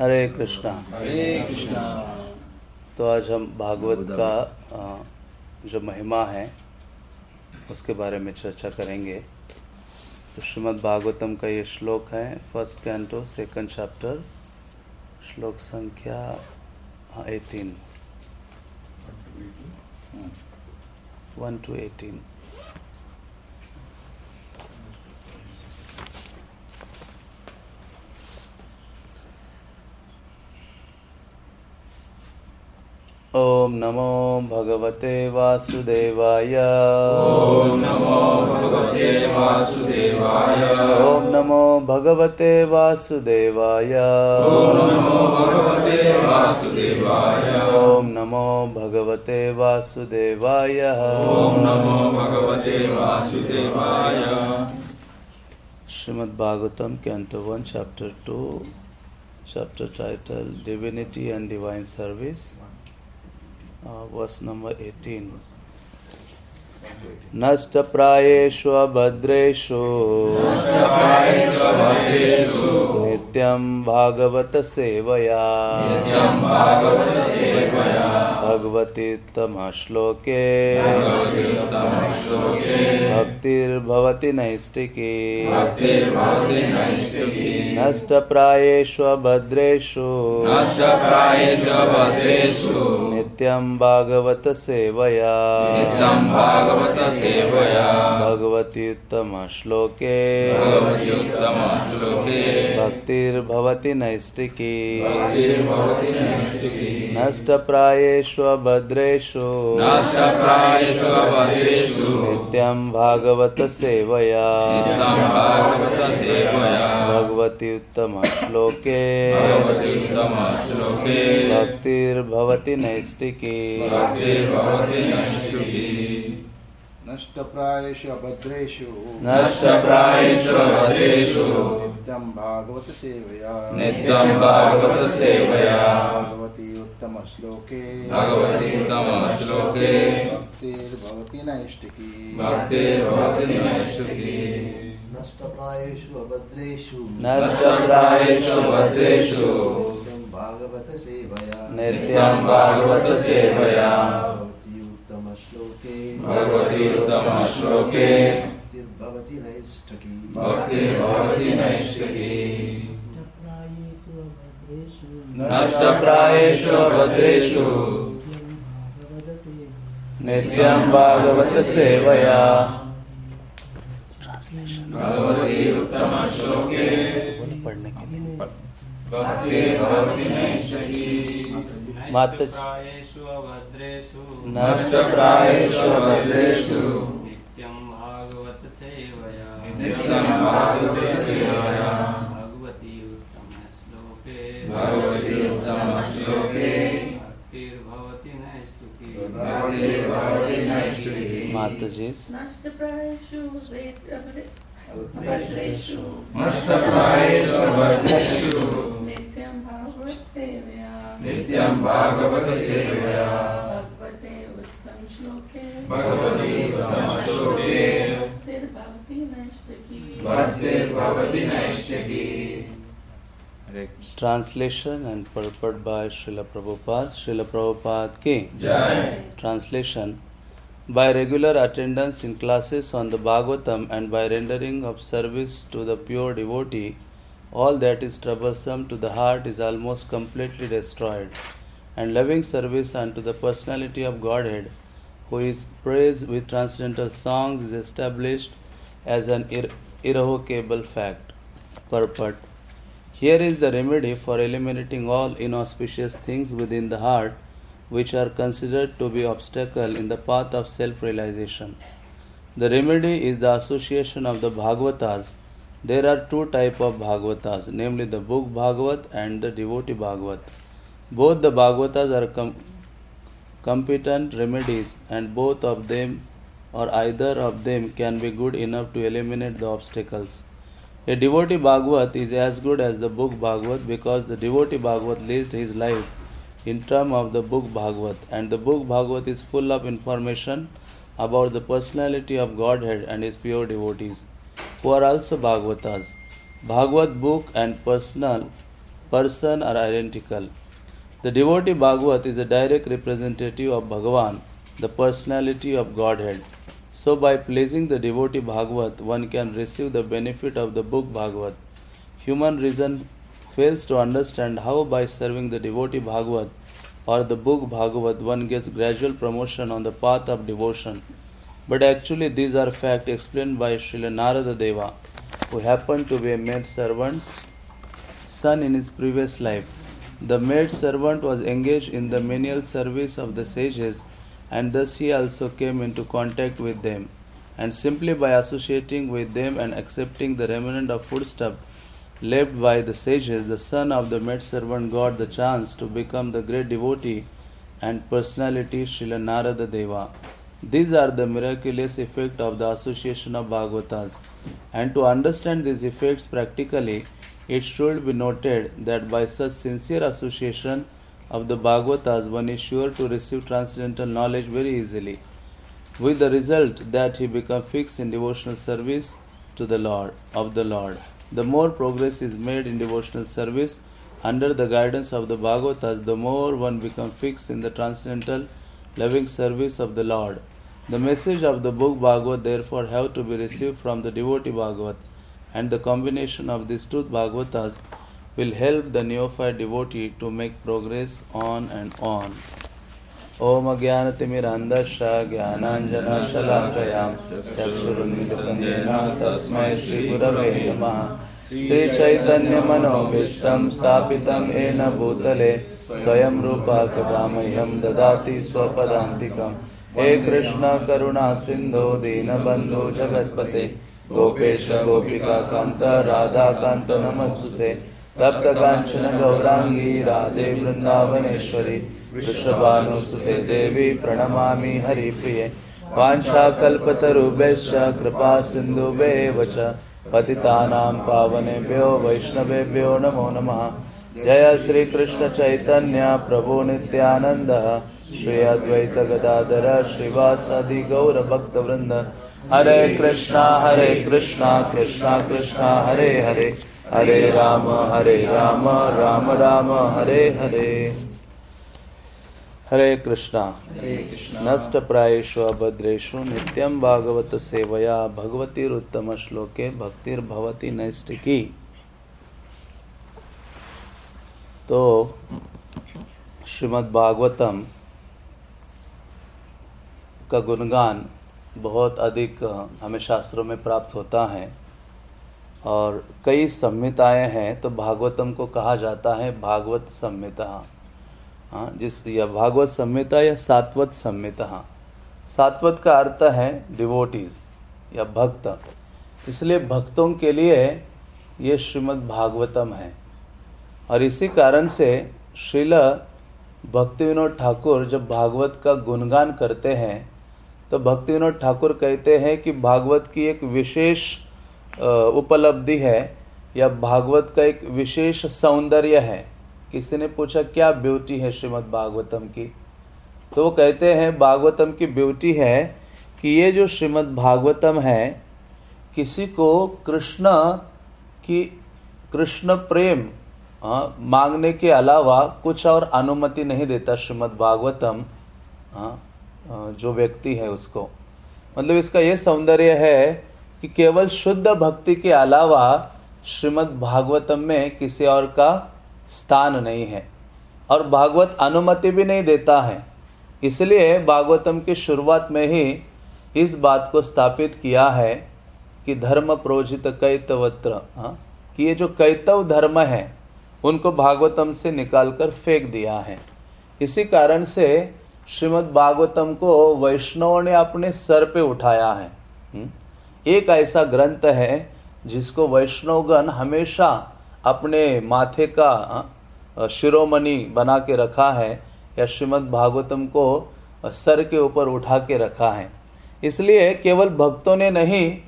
हरे कृष्णा। हरे कृष्णा। तो आज हम भागवत का जो महिमा है उसके बारे में चर्चा करेंगे। तो श्रीमद् भागवतम का ये श्लोक है फ़र्स्ट कैंटो सेकंड चैप्टर श्लोक संख्या एटीन। One two eighteen. ॐ नमो भगवते वासुदेवाय। ॐ नमो भगवते वासुदेवाय। ॐ नमो भगवते वासुदेवाय। ॐ नमो भगवते वासुदेवाय ॐ नमो भगवते वासुदेवाय ॐ नमो भगवते वासुदेवाय Shrimad Bhagavatam canto one chapter two chapter title divinity and divine service uh, verse number 18 नष्टप्रायेषु अभद्रेषु। नित्यं भागवत सेवया। भागवतसेवया भगवतीत्तमश्लोके भगवतीतमश्लोके भक्तिर्भवति नैष्टिकी नष्टप्रायेषु अभद्रेषु। नित्यं भागवत सेवया नित्यं भागवतसेवया। भगवतीत्तमश्लोके भगवत्युत्तमश्लोके। भक्तिर्भवति नैष्टिकी भक्तिर्भवति नैष्टिकी नष्टप्रायेषु अभद्रेषु नष्टप्रायेष्वभद्रेषु। नित्यं भागवत सेवया नित्यं भागवतसेवया। भगवति उत्तमश्लोके भगवत्युत्तमश्लोके। भक्तिर्भवति नैष्टिकी भक्तिर्भवति नैष्टिकी नष्टप्रायेषु अभद्रेषु। नष्टप्रायेष्वभद्रेषु नित्यं भागवत सेवया। नित्यं भागवतसेवया भगवती उत्तमश्लोके। भगवतीतमश्लोके भक्तिर्भवति नैष्टिकी भक्तिर्भवति नैष्टिकी नष्टप्रायेषु अभद्रेषु। नष्टप्रायेषु भद्रेषु नित्यं भागवत सेवया नित्यं भागवत सेवया भगवतीतमश्लोके भक्तिर्भवति नैष्ठकी। नष्टप्रायेषु अभद्रेषु। नित्यं भागवत सेवया भगवतीतमश्लोके पढ़ने के लिए माता अभद्रेषु नष्टप्रायेषु अभद्रेषु। नित्यं भागवत सेवया। नित्यं भागवतसेवया भगवती उत्तमश्लोके भगवतीतमश्लोके भक्तिर्भवति नैष्टुकी। भक्तिर्भवति नैष्टिकी। माता जी नष्टप्रायेषु नित्यं भागवत सेवया नित्यं भागवतसेवया भगवते उत्तम श्लोके भगवतीतमश्लोके भक्तिर्भवति नष्टकी भक्तिर्भवति नैष्टिकी Translation and purport by Srila Prabhupada. Srila Prabhupada ki जय Translation. By regular attendance in classes on the Bhagavatam and by rendering of service to the pure devotee, all that is troublesome to the heart is almost completely destroyed, and loving service unto the personality of Godhead, who is praised with transcendental songs, is established as an ir- irrevocable fact. Purport Here is the remedy for eliminating all inauspicious things within the heart which are considered to be obstacle in the path of self-realization. The remedy is the association of the Bhagavatas. There are two type of Bhagavatas, namely the book Bhagavat and the devotee Bhagavat. Both the Bhagavatas are com- competent remedies and both of them or either of them can be good enough to eliminate the obstacles. A devotee Bhagavat is as good as the book Bhagavat because the devotee Bhagavat lived his life in term of the book Bhagavat and the book Bhagavat is full of information about the personality of Godhead and his pure devotees who are also Bhagavatas. Bhagavat book and personal person are identical. The devotee Bhagavat is a direct representative of Bhagavan, the personality of Godhead. So, by placing the devotee Bhagavat, one can receive the benefit of the book Bhagavat. Human reason fails to understand how, by serving the devotee Bhagavad or the book Bhagavad one gets gradual promotion on the path of devotion. But actually, these are facts explained by Srila Narada Deva, who happened to be a maid servant's son in his previous life. The maid servant was engaged in the menial service of the sages, and thus he also came into contact with them. And simply by associating with them and accepting the remnant of foodstuff left by the sages, the son of the maid servant got the chance to become the great devotee and personality Srila Narada Deva. These are the miraculous effect of the association of Bhagavatas. And to understand these effects practically, it should be noted that by such sincere association of the Bhagavatas, one is sure to receive transcendental knowledge very easily, with the result that he becomes fixed in devotional service to the Lord of the Lord. The more progress is made in devotional service under the guidance of the Bhagavatas, the more one becomes fixed in the transcendental loving service of the Lord. The message of the book Bhagavat therefore have to be received from the devotee Bhagavat, and the combination of these two Bhagavatas will help the neophyte devotee to make progress on and on. ॐ ज्ञानतिमिरान्धश्च ज्ञानाञ्जनशलाकयां चक्षुरुन्मिलितं येन तस्मै श्रीगुरवे नमः। श्रीचैतन्यमनोभीष्टं स्थापितं येन भूतले स्वयं रूपा कदा ददाति स्वपदान्तिकम् हे कृष्ण, करुणा, सिन्धो, दीनबन्धो, जगत्पते। गोपेश गोपिका कान्त राधाकान्त नमस्तुते तप्त काञ्चन गौराङ्गी, राधे, वृन्दावनेश्वरी। वृषभानुसुते देवी प्रणमामि हरिप्रिये। वाञ्छाकल्पतरुभ्यश्च कृपा सिन्धुभ्येव च। पतितानां पावनेभ्यो, वैष्णवेभ्यो नमो नमः। जय श्रीकृष्ण चैतन्य प्रभु नित्यानन्द। श्री अद्वैत गदाधर श्रीवासादि गौरभक्तवृन्द। हरे कृष्णा हरे कृष्णा कृष्णा कृष्णा, हरे हरे। हरे राम हरे राम राम राम, हरे हरे। हरे कृष्णा। नष्ट प्रायेषु अभद्रेषु नित्यं भागवत सेवया। भगवतीरुत्तम श्लोके भक्तिर्भवती नैष्टिकी तो श्रीमद् भागवतम का गुणगान बहुत अधिक हमें शास्त्रों में प्राप्त होता है। और कई संहिताएँ हैं तो भागवतम को कहा जाता है भागवत संहिता। हाँ जिस या भागवत संहिता या सात्वत संहिता सात्वत का अर्थ है डिवोटीज या भक्त। इसलिए भक्तों के लिए ये श्रीमद् भागवतम है। और इसी कारण से श्रील भक्ति विनोद ठाकुर जब भागवत का गुणगान करते हैं तो भक्ति विनोद ठाकुर कहते हैं कि भागवत की एक विशेष उपलब्धि है, या भागवत का एक विशेष सौंदर्य है। किसी ने पूछा क्या ब्यूटी है श्रीमद् भागवतम की? तो वो कहते हैं भागवतम की ब्यूटी है कि ये जो श्रीमद् भागवतम है किसी को कृष्ण की कृष्ण प्रेम आ, मांगने के अलावा कुछ और अनुमति नहीं देता श्रीमद् भागवतम जो व्यक्ति है उसको. मतलब इसका ये सौंदर्य है कि केवल शुद्ध भक्ति के अलावा श्रीमद् भागवतम में किसी और का स्थान नहीं है और भागवत अनुमति भी नहीं देता है इसलिए भागवतम की शुरुआत में ही इस बात को स्थापित किया है कि धर्म प्रोजित कैतवत्र हाँ कि ये जो कैतव धर्म है, उनको भागवतम से निकालकर फेंक दिया है इसी कारण से श्रीमद् भागवतम को वैष्णवों ने अपने सर पे उठाया है हम्म? एक ऐसा ग्रंथ है जिसको वैष्णवगण हमेशा अपने माथे का शिरोमणि बना के रखा है या श्रीमद् भागवतम को सर के ऊपर उठा के रखा है। इसलिए केवल भक्तों ने नहीं,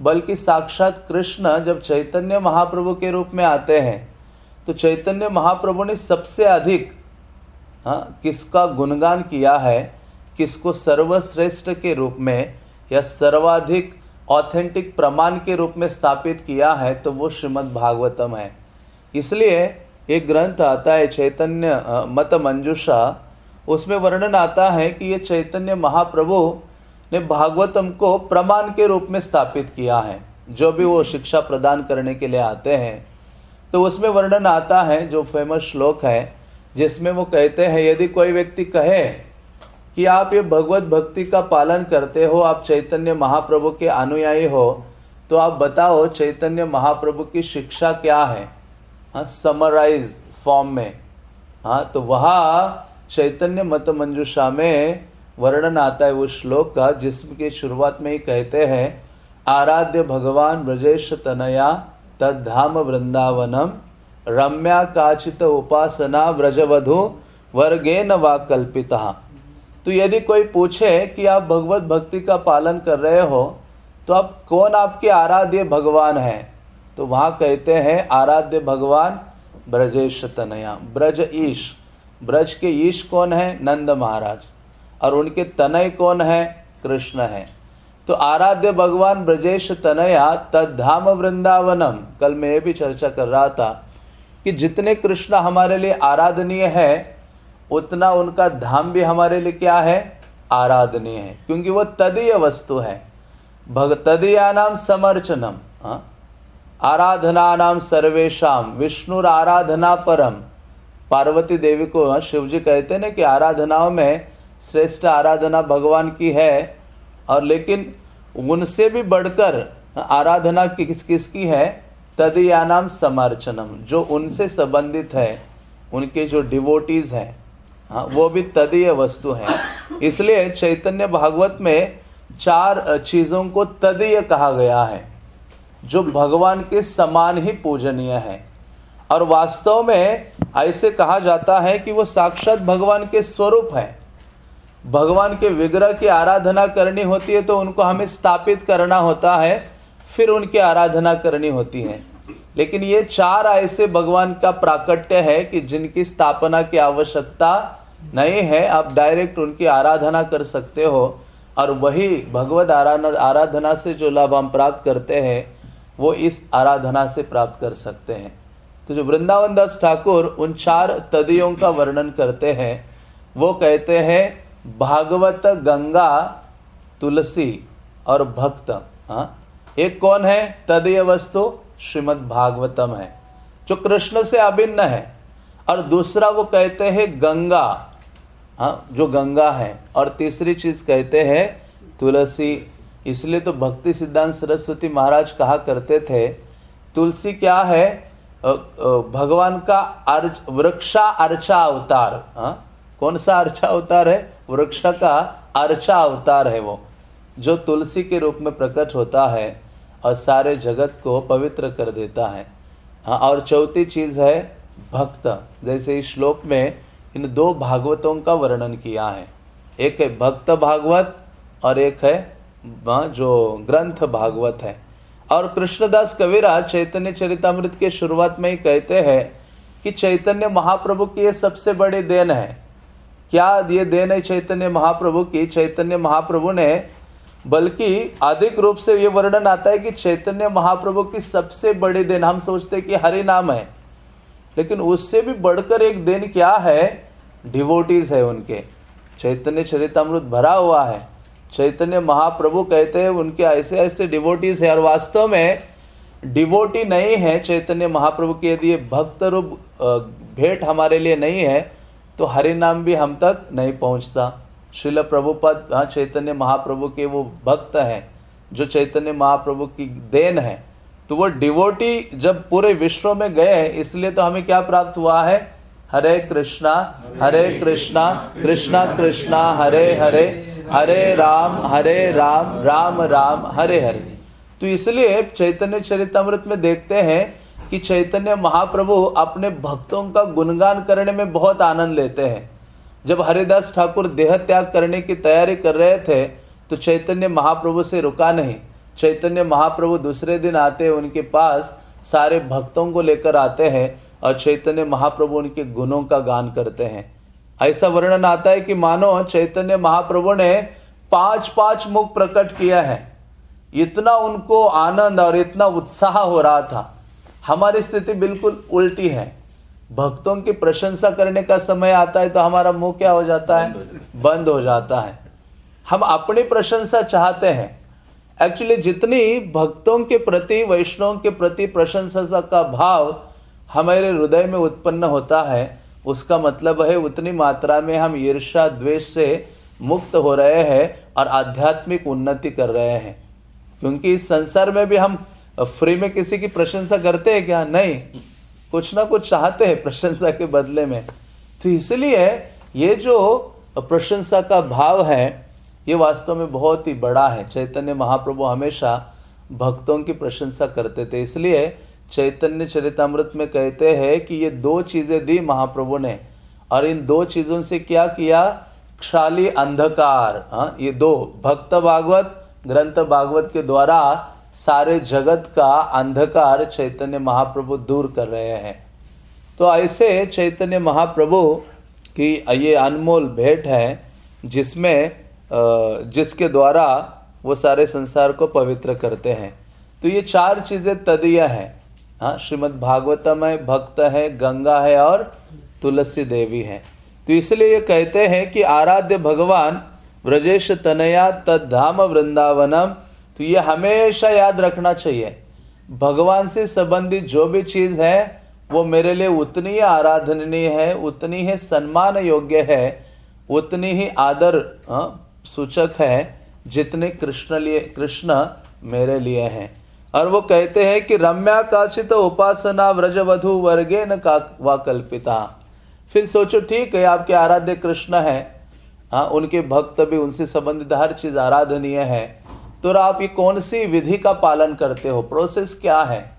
बल्कि साक्षात कृष्ण जब चैतन्य महाप्रभु के रूप में आते हैं तो चैतन्य महाप्रभु ने सबसे अधिक हाँ किसका गुणगान किया है, किसको सर्वश्रेष्ठ के रूप में या सर्वाधिक ऑथेंटिक प्रमाण के रूप में स्थापित किया है तो वो श्रीमद् भागवतम है। इसलिए एक ग्रंथ आता है चैतन्य मत मंजूषा। उसमें वर्णन आता है कि ये चैतन्य महाप्रभु ने भागवतम को प्रमाण के रूप में स्थापित किया है। जो भी वो शिक्षा प्रदान करने के लिए आते हैं तो उसमें वर्णन आता है जो फ़ेमस श्लोक है, जिसमें वो कहते हैं, यदि कोई व्यक्ति कहे कि आप ये भगवत भक्ति का पालन करते हो, आप चैतन्य महाप्रभु के अनुयायी हो तो आप बताओ चैतन्य महाप्रभु की शिक्षा क्या है? समराइज फॉर्म में। हाँ तो वहाँ चैतन्य मत मंजूषा में वर्णन आता है उस श्लोक का, जिसके शुरुआत में ही कहते हैं, आराध्य भगवान ब्रजेश तनया तद्धाम वृंदावनम, रम्या काचित उपासना ब्रजवधु वर्गेन वा कल्पिता। तो यदि कोई पूछे कि आप भगवत भक्ति का पालन कर रहे हो तो आप, कौन आपके आराध्य भगवान है? तो वहाँ कहते हैं, आराध्य भगवान, ब्रजेश तनया, ब्रज ईश, ब्रज के ईश कौन है? नंद महाराज। और उनके तनय कौन है? कृष्ण है। तो आराध्य भगवान, ब्रजेश तनया, तद्धाम वृंदावनम। कल मैं ये भी चर्चा कर रहा था कि जितने कृष्ण हमारे लिए आराधनीय है, उतना उनका धाम भी हमारे लिए क्या है? आराधनीय है। क्योंकि वो तदीय वस्तु है। भगतदीया नाम समर्चनम। हाँ? आराधना नाम सर्वेशम विष्णुर आराधना परम पार्वती देवी को हाँ, शिव जी कहते ना कि आराधनाओं में श्रेष्ठ आराधना भगवान की है और लेकिन उनसे भी बढ़कर आराधना किस किसकी है? तदीया नाम समर्चनम जो उनसे संबंधित है उनके जो डिवोटीज हैं हाँ वो भी तदीय वस्तु हैं। इसलिए चैतन्य भागवत में चार चीज़ों को तदीय कहा गया है। जो भगवान के समान ही पूजनीय है। और वास्तव में ऐसे कहा जाता है कि वो साक्षात भगवान के स्वरूप है। भगवान के विग्रह की आराधना करनी होती है तो उनको हमें स्थापित करना होता है, फिर उनकी आराधना करनी होती है। लेकिन ये चार ऐसे भगवान का प्राकट्य है कि जिनकी स्थापना की आवश्यकता नहीं है, आप डायरेक्ट उनकी आराधना कर सकते हो। और वही भगवत आराधना से जो लाभ हम प्राप्त करते हैं वो इस आराधना से प्राप्त कर सकते हैं। तो जो वृंदावन दास ठाकुर उन चार तदियों का वर्णन करते हैं, वो कहते हैं, भागवत गंगा, तुलसी और भक्त हाँ? एक कौन है? तदीय वस्तु श्रीमद् भागवतम है। जो कृष्ण से अभिन्न है और दूसरा वो कहते हैं गंगा। हाँ? जो गंगा है। और तीसरी चीज़ कहते हैं, तुलसी इसलिए तो भक्ति सिद्धांत सरस्वती महाराज कहा करते थे तुलसी क्या है? भगवान का अर्च वृक्षा अर्चा अवतार। हाँ? कौन सा अर्चा अवतार है? वृक्ष का अर्चा अवतार है वो जो तुलसी के रूप में प्रकट होता है और सारे जगत को पवित्र कर देता है। हाँ और चौथी चीज़ है भक्त। जैसे इस श्लोक में इन दो भागवतों का वर्णन किया है। एक है भक्त भागवत और एक हाँ, जो ग्रंथ भागवत है। और कृष्णदास कविराज चैतन्य चरितमृत के शुरुआत में ही कहते हैं कि चैतन्य महाप्रभु की ये सबसे बड़ी देन है। क्या ये देन है चैतन्य महाप्रभु की? चैतन्य महाप्रभु ने, बल्कि अधिक रूप से ये वर्णन आता है कि चैतन्य महाप्रभु की सबसे बड़ी देन, हम सोचते हैं कि हरि नाम है। लेकिन उससे भी बढ़कर एक देन क्या है? डिवोटीज है उनके। चैतन्य चरितमृत भरा हुआ है। चैतन्य महाप्रभु कहते हैं उनके ऐसे ऐसे डिवोटीज है और वास्तव में डिवोटी नहीं है चैतन्य महाप्रभु के यदि भक्त रूप भेंट हमारे लिए नहीं है तो हरि नाम भी हम तक नहीं पहुँचता। शिल प्रभुपद हाँ, चैतन्य महाप्रभु के वो भक्त हैं जो चैतन्य महाप्रभु की देन है। तो वो डिवोटी जब पूरे विश्व में गए इसलिए तो हमें क्या प्राप्त हुआ है? हरे कृष्णा हरे कृष्णा कृष्णा कृष्णा हरे हरे। हरे राम हरे राम राम राम, हरे हरे। तो इसलिए चैतन्य चरितमृत में देखते हैं कि चैतन्य महाप्रभु अपने भक्तों का गुणगान करने में बहुत आनंद लेते हैं। जब हरिदास ठाकुर देह त्याग करने की तैयारी कर रहे थे तो चैतन्य महाप्रभु से रुका नहीं। चैतन्य महाप्रभु दूसरे दिन आते उनके पास सारे भक्तों को लेकर आते हैं और चैतन्य महाप्रभु उनके गुणों का गान करते हैं। ऐसा वर्णन आता है कि मानो चैतन्य महाप्रभु ने पाँच पाँच मुख प्रकट किया है। इतना उनको आनंद और इतना उत्साह हो रहा था। हमारी स्थिति बिल्कुल उल्टी है। भक्तों की प्रशंसा करने का समय आता है तो हमारा मुँह क्या हो जाता है? बंद हो जाता है। हम अपनी प्रशंसा चाहते हैं। एक्चुअली जितनी भक्तों के प्रति वैष्णव के प्रति प्रशंसा का भाव हमारे हृदय में उत्पन्न होता है उसका मतलब है, उतनी मात्रा में हम ईर्षा द्वेष से मुक्त हो रहे हैं और आध्यात्मिक उन्नति कर रहे हैं। क्योंकि इस संसार में भी हम फ्री में किसी की प्रशंसा करते हैं क्या? नहीं। कुछ ना कुछ चाहते हैं प्रशंसा के बदले में। तो इसलिए ये जो प्रशंसा का भाव है, ये वास्तव में बहुत ही बड़ा है। चैतन्य महाप्रभु हमेशा भक्तों की प्रशंसा करते थे। इसलिए चैतन्य चरितमृत में कहते हैं कि ये दो चीज़ें दी महाप्रभु ने। और इन दो चीज़ों से क्या किया? क्षाली अंधकार। हाँ ये दो। भक्त भागवत, ग्रंथ भागवत के द्वारा सारे जगत का अंधकार चैतन्य महाप्रभु दूर कर रहे हैं। तो ऐसे चैतन्य महाप्रभु की ये अनमोल भेंट है, जिसमें जिसके द्वारा वो सारे संसार को पवित्र करते हैं। तो ये चार चीज़ें तदीय हैं। हाँ श्रीमद भागवतम है, भक्त है, गंगा है और तुलसी देवी है। तो इसलिए ये कहते हैं कि आराध्य भगवान ब्रजेश तनया तद धाम वृंदावनम तो ये हमेशा याद रखना चाहिए। भगवान से संबंधित जो भी चीज़ है, वो मेरे लिए उतनी ही आराधनीय है, उतनी ही सम्मान योग्य है, उतनी ही आदर सूचक है, जितने कृष्ण लिए, कृष्ण मेरे लिए हैं। और वो कहते हैं कि रम्या काचित उपासना व्रजवधु वर्गे न का व कल्पिता। फिर सोचो ठीक है आपके आराध्य कृष्ण है। हाँ उनके भक्त भी उनसे संबंधित हर चीज़ आराधनीय है। तो आप ये कौन सी विधि का पालन करते हो? प्रोसेस क्या है?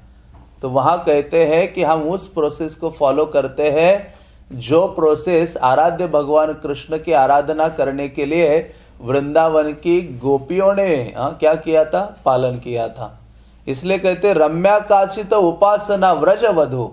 तो वहाँ कहते हैं कि हम उस प्रोसेस को फॉलो करते हैं जो प्रोसेस आराध्य भगवान कृष्ण की आराधना करने के लिए वृंदावन की गोपियों ने आ, क्या किया था? पालन किया था। इसलिए कहते रम्या काचित उपासना व्रज वधु।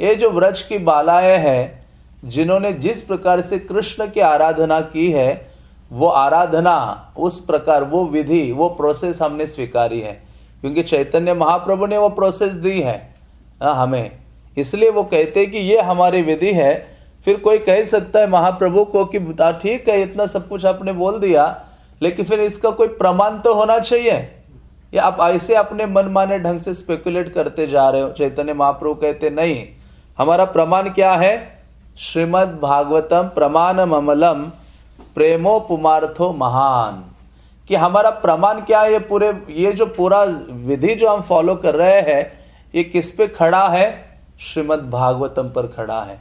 ये जो व्रज की बालाएँ हैं, जिन्होंने जिस प्रकार से कृष्ण की आराधना की है, वो आराधना, उस प्रकार वो विधि, वो प्रोसेस हमने स्वीकारी है। क्योंकि चैतन्य महाप्रभु ने वो प्रोसेस दी है हमें। इसलिए वो कहते कि ये हमारी विधि है। फिर कोई कह सकता है महाप्रभु को कि ठीक है, इतना सब कुछ आपने बोल दिया, लेकिन फिर इसका कोई प्रमाण तो होना चाहिए। या आप ऐसे अपने मन माने ढंग से स्पेकुलेट करते जा रहे हो। चैतन्य महाप्रभु कहते, नहीं, हमारा प्रमाण क्या है? श्रीमद भागवतम प्रमाण अमलम प्रेमो पुमार्थो महान। कि हमारा प्रमाण क्या है? ये पूरे, ये जो पूरा विधि जो हम फॉलो कर रहे हैं, ये किस पे खड़ा है? श्रीमद भागवतम पर खड़ा है।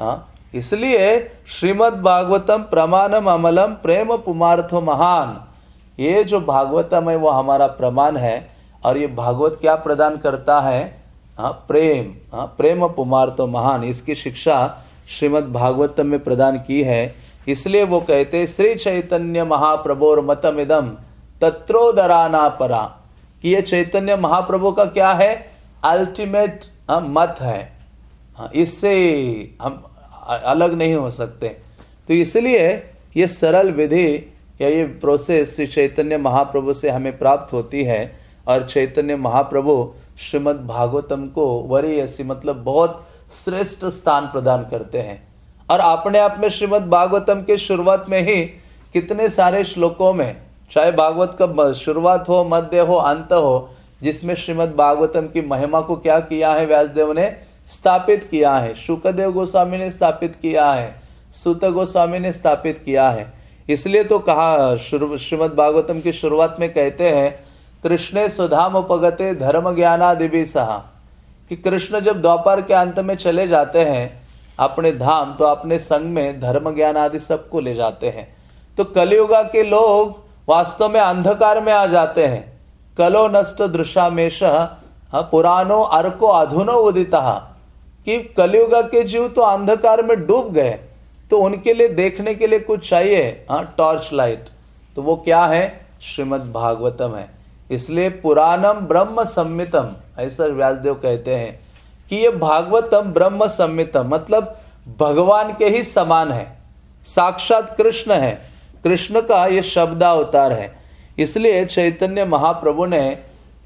हाँ? इसलिए श्रीमद भागवतम प्रमाणम अमलम प्रेम पुमार्थो महान। ये जो भागवतम है, वो हमारा प्रमाण है। और ये भागवत क्या प्रदान करता है? हाँ प्रेम। हाँ प्रेम पुमार्थो महान, इसकी शिक्षा श्रीमद भागवतम में प्रदान की है। इसलिए वो कहते, श्री चैतन्य महाप्रभोर मतमिदम तत्रोदराना परा। कि ये चैतन्य महाप्रभु का क्या है? अल्टीमेट मत है। इससे हम अलग नहीं हो सकते। तो इसलिए ये सरल विधि या ये प्रोसेस श्री चैतन्य महाप्रभु से हमें प्राप्त होती है और चैतन्य महाप्रभु श्रीमद भागवतम को वरीयसी मतलब बहुत श्रेष्ठ स्थान प्रदान करते हैं। और अपने आप में श्रीमद भागवतम के शुरुआत में ही कितने सारे श्लोकों में, चाहे भागवत का शुरुआत हो, मध्य हो, अंत हो, जिसमें श्रीमद भागवतम की महिमा को क्या किया है, व्यासदेव ने स्थापित किया है, शुकदेव गोस्वामी ने स्थापित किया है, सुत गोस्वामी ने स्थापित किया है। इसलिए तो कहा श्रीमद भागवतम की शुरुआत में कहते हैं, कृष्ण सुधाम उपगते धर्म ज्ञानादि सहा। कि कृष्ण जब द्वापर के अंत में चले जाते हैं, अपने धाम तो अपने संग में धर्म ज्ञान आदि सबको ले जाते हैं। तो कलयुगा के लोग वास्तव में अंधकार में आ जाते हैं। कलो नष्ट दृशामेश पुरानो अर्को अधुनो उदिता। कि कलयुग के जीव तो अंधकार में डूब गए। तो उनके लिए देखने के लिए कुछ चाहिए? हाँ टॉर्च लाइट तो वो क्या है? श्रीमद भागवतम है। इसलिए पुराणम ब्रह्म सम्मितम ऐसा व्यासदेव कहते हैं कि ये भागवतम ब्रह्म सम्मितम मतलब भगवान के ही समान है। साक्षात कृष्ण है। कृष्ण का ये शब्द अवतार है। इसलिए चैतन्य महाप्रभु ने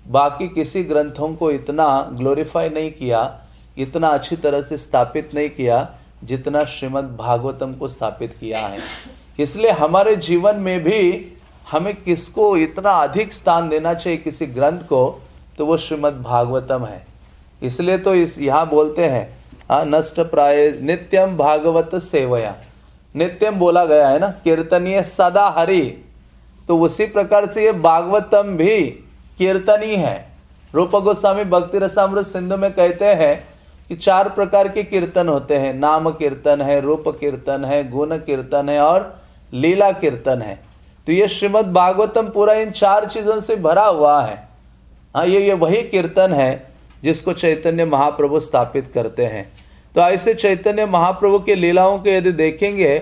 बाकी किसी ग्रंथों को इतना ग्लोरीफाई नहीं किया, इतना अच्छी तरह से स्थापित नहीं किया जितना श्रीमद् भागवतम को स्थापित किया है। इसलिए हमारे जीवन में भी हमें किसको इतना अधिक स्थान देना चाहिए किसी ग्रंथ को तो वो श्रीमद् भागवतम है। इसलिए तो इस, यहाँ बोलते हैं हाँ नष्ट प्राय नित्यम भागवत सेवया। नित्यम बोला गया है ना, कीर्तनीय सदा हरि। तो उसी प्रकार से ये भागवतम भी कीर्तनी है। रूप गोस्वामी भक्ति रसामृत सिंधु में कहते हैं कि चार प्रकार के कीर्तन होते हैं। नाम कीर्तन है, रूप कीर्तन है, गुण कीर्तन है और लीला कीर्तन है। तो ये श्रीमद् भागवतम पूरा इन चार चीज़ों से भरा हुआ है। हाँ ये ये वही कीर्तन है जिसको चैतन्य महाप्रभु स्थापित करते हैं। तो ऐसे चैतन्य महाप्रभु के लीलाओं को यदि देखेंगे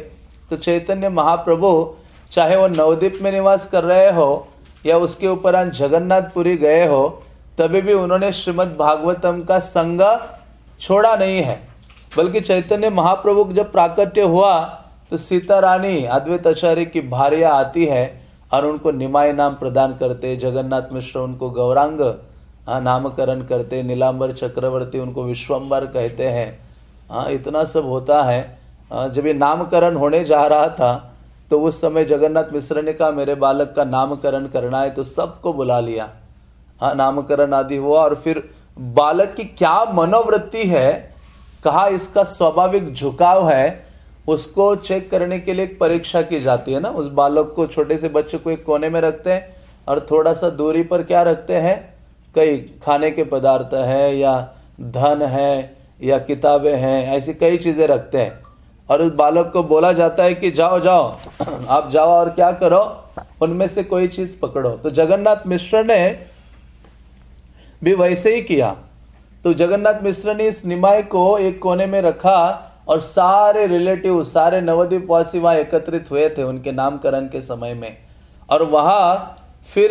तो चैतन्य महाप्रभु, चाहे वो नवद्वीप में निवास कर रहे हो या उसके ऊपर जगन्नाथपुरी गए हो, तभी भी उन्होंने श्रीमद् भागवतम का संग छोड़ा नहीं है बल्कि चैतन्य महाप्रभु जब प्राकट्य हुआ तो सीता रानी अद्वैत आचार्य की भार्या आती है और उनको निमाय नाम प्रदान करते जगन्नाथ मिश्र उनको गौरांग हाँ नामकरण करते नीलांबर चक्रवर्ती उनको विश्वम्बर कहते हैं। हाँ इतना सब होता है। हाँ, जब ये नामकरण होने जा रहा था तो उस समय जगन्नाथ मिश्र ने कहा मेरे बालक का नामकरण करना है तो सबको बुला लिया। हाँ नामकरण आदि हुआ और फिर बालक की क्या मनोवृत्ति है, कहा इसका स्वाभाविक झुकाव है, उसको चेक करने के लिए एक परीक्षा की जाती है ना। उस बालक को छोटे से बच्चे को एक कोने में रखते हैं और थोड़ा सा दूरी पर क्या रखते हैं? कई खाने के पदार्थ है या धन है या किताबें हैं, ऐसी कई चीज़ें रखते हैं। और उस बालक को बोला जाता है कि जाओ जाओ, आप जाओ और क्या करो? उनमें से कोई चीज़ पकड़ो। तो जगन्नाथ मिश्र ने भी वैसे ही किया। तो जगन्नाथ मिश्र ने इस निमाय को एक कोने में रखा और सारे रिलेटिव सारे नवद्वीप वासी वहाँ एकत्रित हुए थे उनके नामकरण के समय में। और वहाँ फिर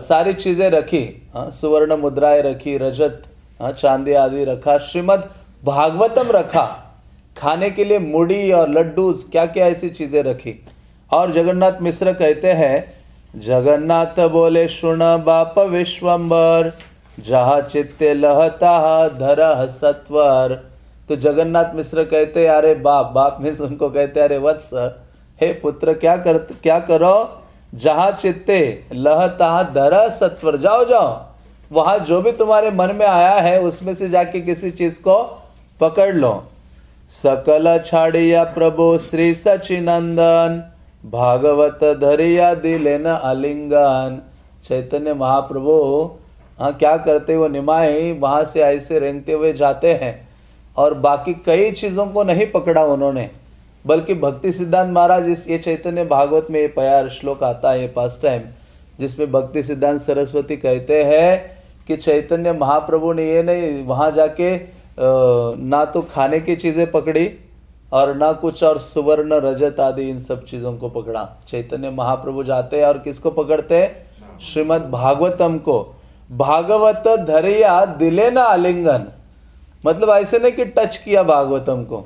सारी चीज़ें रखी। हाँ, सुवर्ण मुद्राएँ रखी रजत हाँ, चांदी आदि रखा श्रीमद भागवतम रखा। खाने के लिए मुड़ी और लड्डू क्या क्या ऐसी चीज़ें रखी। और जगन्नाथ मिश्र कहते हैं जगन्नाथ बोले सुन बाप विश्वम्बर जहा चित्ते लहता धर सत्वर। तो जगन्नाथ मिश्र कहते, अरे बाप बाप मिश्र उनको कहते, अरे वत्स, हे पुत्र, क्या कर, क्या करो? जहाँ चित्ते लहता धर सत्वर, जाओ जाओ। वहाँ जो भी तुम्हारे मन में आया है, उसमें से जाके किसी चीज़ को पकड़ लो। सकल छाड़िया प्रभु श्री सचिनंदन, भागवत धरिया दिले न अलिंगन। चैतन्य महाप्रभु हाँ क्या करते वो निमाई वहाँ से ऐसे रेंगते हुए जाते हैं और बाकी कई चीज़ों को नहीं पकड़ा उन्होंने, बल्कि भक्ति सिद्धांत महाराज इस ये चैतन्य भागवत में ये प्यार श्लोक आता है, ये पास टाइम जिसमें भक्ति सिद्धांत सरस्वती कहते हैं कि चैतन्य महाप्रभु ने ये नहीं, वहाँ जाके ना तो खाने की चीज़ें पकड़ी और ना कुछ और सुवर्ण, रजत आदि इन सब चीज़ों को पकड़ा। चैतन्य महाप्रभु जाते हैं और किसको पकड़ते हैं? श्रीमद भागवतम को। भागवत धरिया दिले ना आलिंगन। मतलब ऐसे नहीं कि टच किया भागवतम को।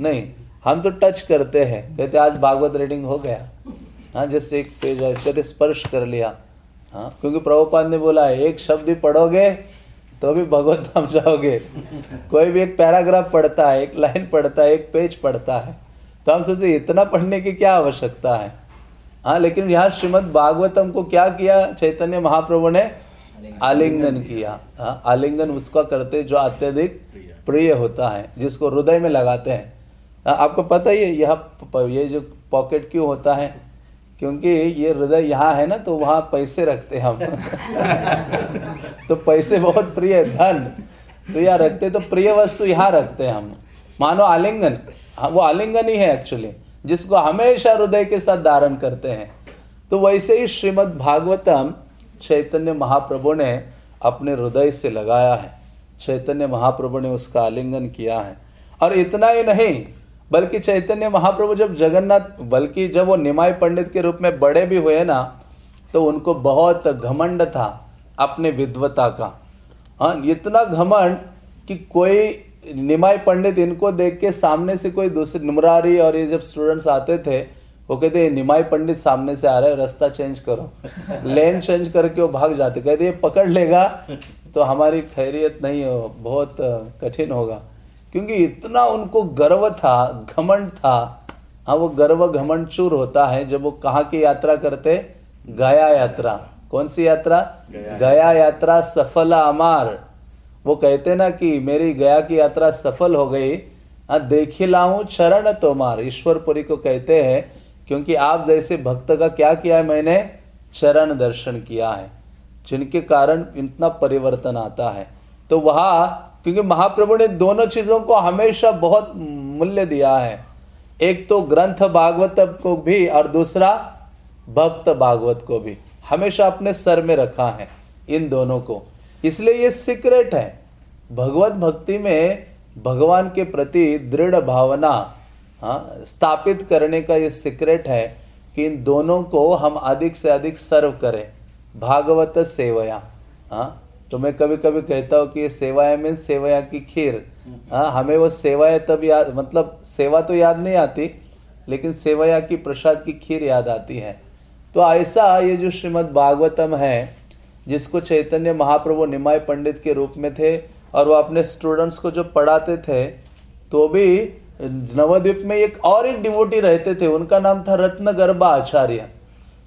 नहीं, हम तो टच करते हैं। कहते आज भागवत रीडिंग हो गया। हाँ जैसे एक पेज कहते स्पर्श कर लिया। हाँ क्योंकि प्रभुपाद ने बोला है एक शब्द ही पढ़ोगे तो भी भगवत हम जाओगे। कोई भी एक पैराग्राफ पढ़ता है, एक लाइन पढ़ता है, एक पेज पढ़ता है तो हम सोचते इतना पढ़ने की क्या आवश्यकता है? हाँ लेकिन यहाँ श्रीमद भागवतम को क्या किया, चैतन्य महाप्रभु ने? आलिंगन किया। हाँ आलिंगन उसका करते जो अत्यधिक प्रिय होता है जिसको हृदय में लगाते हैं। हाँ, आपको पता ही है यह ये जो पॉकेट क्यों होता है? क्योंकि ये हृदय यहाँ है ना तो वहाँ पैसे रखते हम। तो पैसे बहुत प्रिय धन। तो यहाँ रखते तो प्रिय वस्तु यहाँ रखते हम। मानो आलिंगन। हाँ वो आलिंगन ही है एक्चुअली जिसको हमेशा हृदय के साथ धारण करते हैं। तो वैसे ही श्रीमद भागवतम चैतन्य महाप्रभु ने अपने हृदय से लगाया है। चैतन्य महाप्रभु ने उसका आलिंगन किया है। और इतना ही नहीं, बल्कि चैतन्य महाप्रभु जब जगन्नाथ, बल्कि जब वो निमाय पंडित के रूप में बड़े भी हुए ना तो उनको बहुत घमंड था अपने विद्वता का। हाँ इतना घमंड कि कोई निमाय पंडित इनको देख के सामने से कोई दूसरे, नुमरारी और ये जब स्टूडेंट्स आते थे वो कहते निमाई पंडित सामने से आ रहा है रास्ता चेंज करो। लेन चेंज करके वो भाग जाते। कहते ये पकड़ लेगा तो हमारी खैरियत नहीं हो बहुत कठिन होगा। क्योंकि इतना उनको गर्व था घमंड था। हाँ वो गर्व घमंड चूर होता है जब वो कहाँ की यात्रा करते? गया यात्रा। कौन सी यात्रा? गया। गया यात्रा सफल अमार। वो कहते ना कि मेरी गया की यात्रा सफल हो गई। हाँ देखी लाऊं चरण तोमार ईश्वरपुरी को कहते हैं क्योंकि आप जैसे भक्त का क्या किया है? मैंने चरण दर्शन किया है, जिनके कारण इतना परिवर्तन आता है। तो वहाँ, क्योंकि महाप्रभु ने दोनों चीज़ों को हमेशा बहुत मूल्य दिया है। एक तो ग्रंथ भागवत को भी और दूसरा भक्त भागवत को भी। हमेशा अपने सर में रखा है इन दोनों को। इसलिए ये सीक्रेट है। भगवत भक्ति में भगवान के प्रति दृढ़ भावना हाँ स्थापित करने का ये सीक्रेट है कि इन दोनों को हम अधिक से अधिक सर्व करें। भागवत सेवया। हाँ तो मैं कभी कभी कहता हूँ कि ये सेवाया मीन सेवया की खीर। हाँ हमें वो सेवाएँ तब याद मतलब सेवा तो याद नहीं आती, लेकिन सेवया की प्रसाद की खीर याद आती है। तो ऐसा ये जो श्रीमद् भागवतम है, जिसको चैतन्य महाप्रभु निमाय पंडित के रूप में थे, और वो अपने स्टूडेंट्स को जो पढ़ाते थे तो भी नवद्वीप में एक और एक डिवोटी रहते थे, उनका नाम था रत्न आचार्य।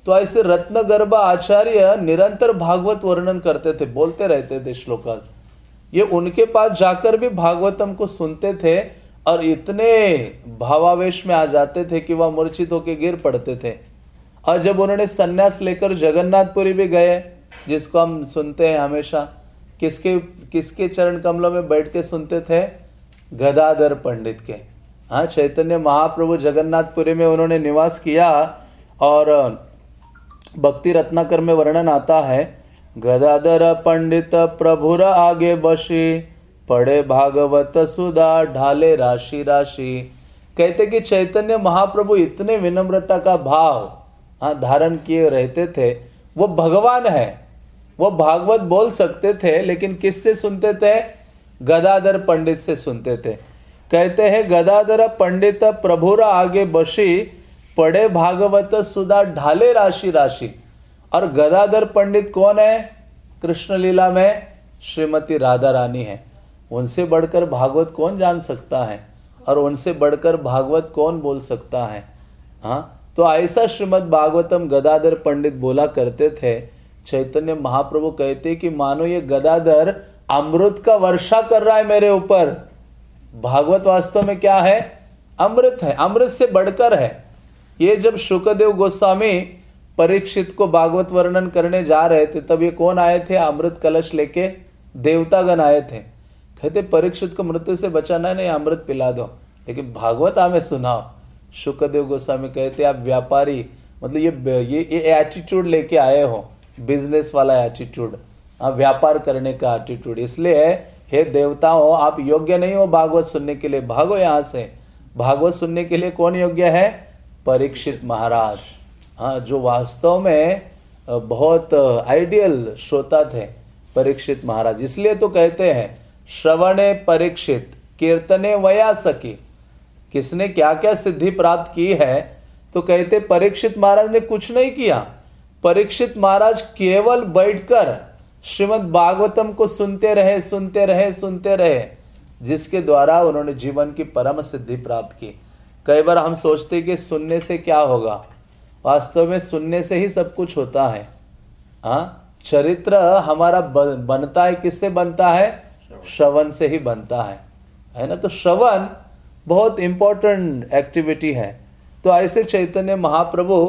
तो ऐसे रत्न आचार्य निरंतर भागवत वर्णन करते थे, बोलते रहते थे श्लोका। ये उनके पास जाकर भी भागवतम को सुनते थे और इतने भावावेश में आ जाते थे कि वह मूर्छित होकर गिर पड़ते थे। और जब उन्होंने सन्यास लेकर जगन्नाथपुरी भी गए, जिसको हम सुनते हैं हमेशा, किसके किसके चरण कमलों में बैठ के सुनते थे? गदाधर पंडित के। हाँ चैतन्य महाप्रभु जगन्नाथपुरी में उन्होंने निवास किया और भक्ति रत्नाकर में वर्णन आता है, गदाधर पंडित प्रभुर आगे बशी पढ़े भागवत सुधा ढाले राशि राशि। कहते कि चैतन्य महाप्रभु इतने विनम्रता का भाव हाँ धारण किए रहते थे। वो भगवान है। वो भागवत बोल सकते थे, लेकिन किससे सुनते थे? गदाधर पंडित से सुनते थे। कहते हैं, गदाधर पंडित प्रभुर आगे बशी पढ़े भागवत सुधा ढाले राशि राशि। और गदाधर पंडित कौन है? कृष्ण लीला में श्रीमती राधा रानी है। उनसे बढ़कर भागवत कौन जान सकता है? और उनसे बढ़कर भागवत कौन बोल सकता है? हाँ तो ऐसा श्रीमद भागवतम गदाधर पंडित बोला करते थे। चैतन्य महाप्रभु कहते कि, मानो ये गदाधर अमृत का वर्षा कर रहा है मेरे ऊपर। भागवत वास्तव में क्या है? अमृत है। अमृत से बढ़कर है। ये जब शुकदेव गोस्वामी परीक्षित को भागवत वर्णन करने जा रहे थे, तब ये कौन आए थे? अमृत कलश लेके देवतागण आए थे। कहते, परीक्षित को मृत्यु से बचाना नहीं, अमृत पिला दो। लेकिन भागवत हमें सुनाओ। शुकदेव गोस्वामी कहते, आप व्यापारी मतलब ये ये ये एटीट्यूड लेके आए हो। बिज़नेस वाला एटीट्यूड हाँ व्यापार करने का एटीट्यूड इसलिए हे देवताओं, आप योग्य नहीं हो भागवत सुनने के लिए। भागो यहाँ से। भागवत सुनने के लिए कौन योग्य है? परीक्षित महाराज। हाँ जो वास्तव में बहुत आइडियल श्रोता थे, परीक्षित महाराज। इसलिए तो कहते हैं, श्रवणे परीक्षित, कीर्तने वया सकी किसने क्या क्या सिद्धि प्राप्त की है? तो कहते, परीक्षित महाराज ने कुछ नहीं किया। परीक्षित महाराज केवल बैठकर श्रीमद भागवतम को सुनते रहे सुनते रहे सुनते रहे, जिसके द्वारा उन्होंने जीवन की परम सिद्धि प्राप्त की। कई बार हम सोचते कि सुनने से क्या होगा। वास्तव में सुनने से ही सब कुछ होता है। हाँ चरित्र हमारा बनता है, किससे बनता है? श्रवण से ही बनता है। है ना? तो श्रवण बहुत इंपॉर्टेंट एक्टिविटी है। तो ऐसे चैतन्य महाप्रभु,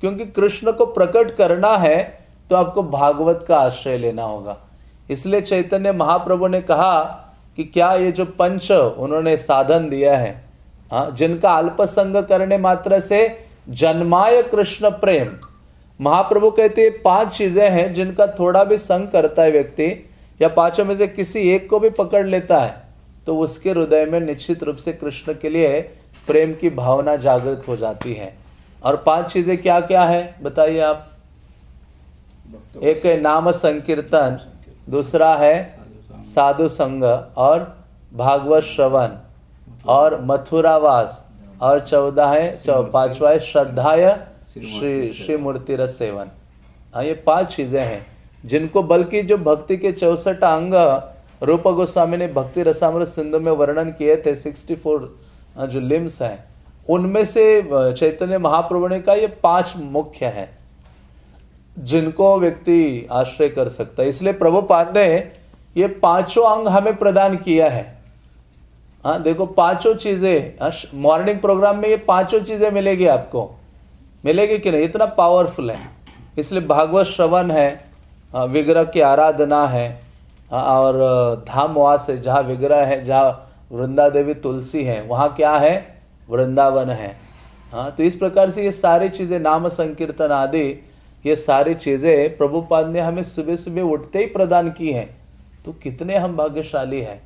क्योंकि कृष्ण को प्रकट करना है तो आपको भागवत का आश्रय लेना होगा। इसलिए चैतन्य महाप्रभु ने कहा कि क्या ये जो पंच उन्होंने साधन दिया है हाँ जिनका अल्प संग करने मात्र से जन्माय कृष्ण प्रेम। महाप्रभु कहते हैं, पाँच चीज़ें हैं जिनका थोड़ा भी संग करता है व्यक्ति, या पाँचों में से किसी एक को भी पकड़ लेता है तो उसके हृदय में निश्चित रूप से कृष्ण के लिए प्रेम की भावना जागृत हो जाती है। और पाँच चीज़ें क्या क्या है, बताइए आप। एक है नाम संकीर्तन, दूसरा है साधु संग और भागवत श्रवण और मथुरावास और चौदह है पांचवा है श्रद्धाय श्री श्री मूर्ति सेवन हाँ ये पाँच चीज़ें हैं। जिनको बल्कि जो भक्ति के चौसठ अंग, रूप गोस्वामी ने भक्ति रसामृत सिंधु में वर्णन किए थे 64 जो लिम्स हैं, उनमें से चैतन्य महाप्रभु ने कहा, ये पाँच मुख्य हैं। जिनको व्यक्ति आश्रय कर सकता है। इसलिए प्रभुपाद ने ये पाँचों अंग हमें प्रदान किया है। हाँ देखो, पाँचों चीज़ें मॉर्निंग प्रोग्राम में ये पाँचों चीज़ें मिलेगी आपको। मिलेगी कि नहीं? इतना पावरफुल है। इसलिए भागवत श्रवण है विग्रह की आराधना है और धामवास है, जहाँ विग्रह है, जहाँ वृंदा देवी तुलसी है, वहाँ क्या है? वृंदावन है। हाँ तो इस प्रकार से ये सारी चीज़ें, नाम संकीर्तन आदि ये सारी चीज़ें प्रभुपाद ने हमें सुबह सुबह उठते ही प्रदान की हैं। तो कितने हम भाग्यशाली हैं।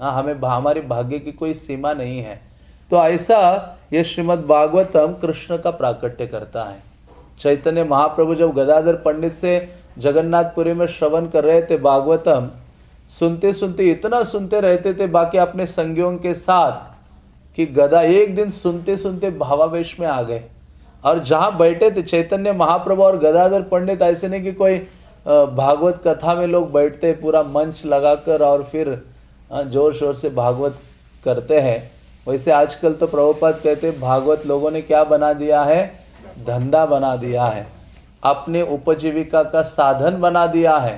हाँ हमें हमारे भाग्य की कोई सीमा नहीं है। तो ऐसा ये श्रीमद भागवतम कृष्ण का प्राकट्य करता है। चैतन्य महाप्रभु जब गदाधर पंडित से जगन्नाथपुरी में श्रवण कर रहे थे भागवतम सुनते सुनते इतना सुनते रहते थे बाकी अपने संगियों के साथ कि गदा एक दिन सुनते सुनते भावावेश में आ गए। और जहाँ बैठे थे, चैतन्य, महाप्रभु और गदाधर पंडित, ऐसे नहीं कि कोई भागवत कथा में लोग बैठते पूरा मंच लगाकर और फिर ज़ोर शोर से भागवत करते हैं। वैसे आजकल तो प्रभुपद कहते भागवत लोगों ने क्या बना दिया है? धंधा बना दिया है। अपने उपजीविका का साधन बना दिया है।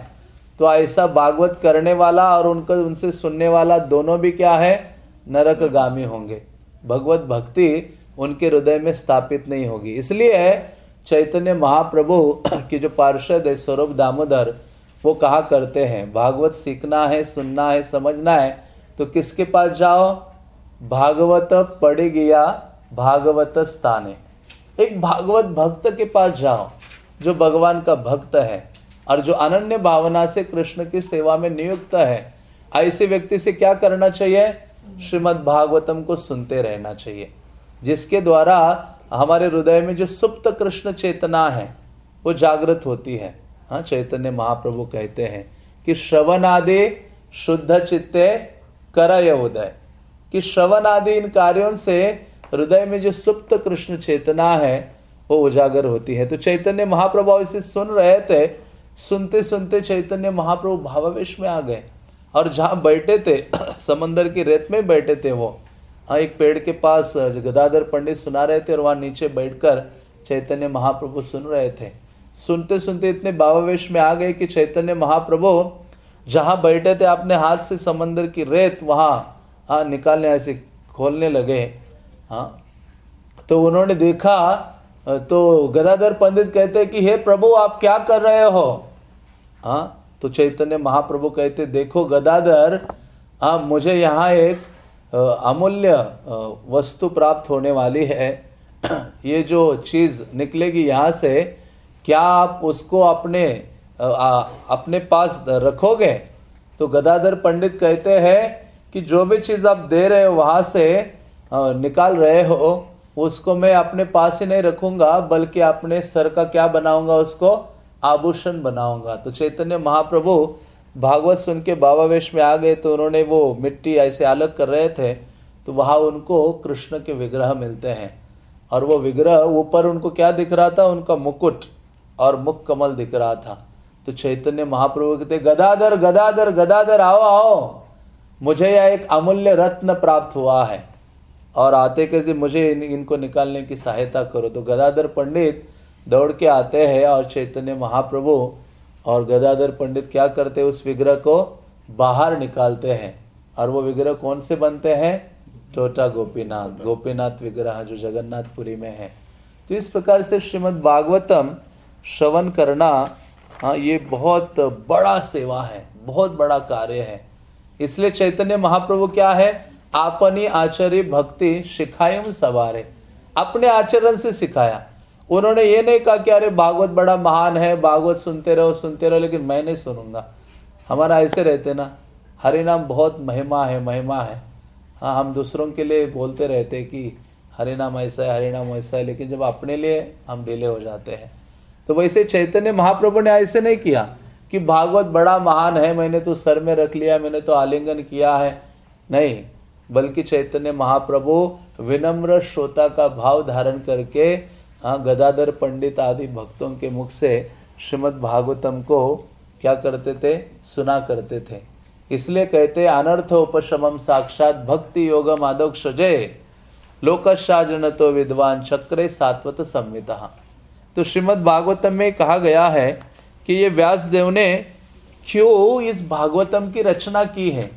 तो ऐसा भागवत करने वाला और उनको, उनसे सुनने वाला दोनों भी क्या है? नरक गामी होंगे। भगवत भक्ति उनके हृदय में स्थापित नहीं होगी। इसलिए चैतन्य महाप्रभु की जो पार्षद है, स्वरूप दामोदर, वो कहा करते हैं, भागवत सीखना है, सुनना है, समझना है तो किसके पास जाओ? भागवत पढ़ गया, भागवत स्थाने। एक भागवत भक्त के पास जाओ, जो भगवान का भक्त है, और जो अनन्य भावना से कृष्ण की सेवा में नियुक्त है। ऐसे व्यक्ति से क्या करना चाहिए? श्रीमद भागवतम को सुनते रहना चाहिए। जिसके द्वारा हमारे हृदय में जो सुप्त कृष्ण चेतना है, वो जागृत होती है। हाँ चैतन्य महाप्रभु कहते हैं कि श्रवण आदि शुद्ध चित्ते करय उदय। कि श्रवण आदि इन कार्यों से हृदय में जो सुप्त कृष्ण चेतना है, वो उजागर होती है। तो चैतन्य महाप्रभु इसे सुन रहे थे, सुनते सुनते चैतन्य महाप्रभु भावावेश में आ गए। और जहाँ बैठे थे, समंदर की रेत में बैठे थे वो एक पेड़ के पास गदाधर पंडित सुना रहे थे और वहाँ नीचे बैठकर चैतन्य महाप्रभु सुन रहे थे। सुनते सुनते इतने भावावेश में आ गए कि चैतन्य महाप्रभु, जहाँ बैठे थे अपने हाथ से समंदर की रेत वहाँ हाँ निकालने ऐसे खोलने लगे। हाँ तो उन्होंने देखा तो गदाधर पंडित कहते कि, हे प्रभु, आप क्या कर रहे हो? हाँ तो चैतन्य महाप्रभु कहते, देखो गदाधर हाँ मुझे यहाँ एक अमूल्य वस्तु प्राप्त होने वाली है। ये जो चीज़ निकलेगी यहाँ से, क्या आप उसको अपने अपने पास रखोगे? तो गदाधर पंडित कहते हैं कि जो भी चीज़ आप दे रहे हो वहाँ से निकाल रहे हो, उसको मैं अपने पास ही नहीं रखूँगा, बल्कि अपने सर का क्या बनाऊँगा उसको? आभूषण बनाऊँगा। तो चैतन्य महाप्रभु भागवत सुन के बाबावेश में आ गए तो उन्होंने वो मिट्टी ऐसे अलग कर रहे थे तो वहाँ उनको कृष्ण के विग्रह मिलते हैं। और वो विग्रह ऊपर उनको क्या दिख रहा था? उनका मुकुट और मुख कमल दिख रहा था। तो चैतन्य महाप्रभु कहते गदाधर गदाधर गदाधर आओ आओ। मुझे यह एक अमूल्य रत्न प्राप्त हुआ है। और आते कहते मुझे इन, इनको निकालने की सहायता करो। तो गदाधर पंडित दौड़ के आते हैं और चैतन्य महाप्रभु और गदाधर पंडित क्या करते हैं? उस विग्रह को बाहर निकालते हैं। और वो विग्रह कौन से बनते हैं? टोटा गोपीनाथ। गोपीनाथ विग्रह जो जगन्नाथपुरी में है। तो इस प्रकार से श्रीमद भागवतम श्रवण करना हाँ ये बहुत बड़ा सेवा है, बहुत बड़ा कार्य है। इसलिए चैतन्य महाप्रभु क्या है? आपनी आचार्य भक्ति सिखाए सवारे। अपने आचरण से सिखाया। उन्होंने ये नहीं कहा कि अरे भागवत बड़ा महान है, भागवत सुनते रहो सुनते रहो, लेकिन मैं नहीं सुनूँगा। हमारा ऐसे रहते ना हरि नाम बहुत महिमा है महिमा है। हाँ हम दूसरों के लिए बोलते रहते कि हरि नाम ऐसा है हरि नाम ऐसा है, लेकिन जब अपने लिए हम डिले हो जाते हैं। तो वैसे चैतन्य महाप्रभु ने ऐसे नहीं किया कि भागवत बड़ा महान है, मैंने तो सर में रख लिया, मैंने तो आलिंगन किया है। नहीं, बल्कि चैतन्य महाप्रभु विनम्र श्रोता का भाव धारण करके हाँ गदाधर पंडित आदि भक्तों के मुख से श्रीमद भागवतम को क्या करते थे? सुना करते थे। इसलिए कहते अनर्थ उपशमम साक्षात भक्ति योगम आदोक्षजय लोकशाजन तो विद्वान चक्रे सात्वत संविता। तो श्रीमद भागवतम में कहा गया है कि ये व्यास देव ने क्यों इस भागवतम की रचना की है?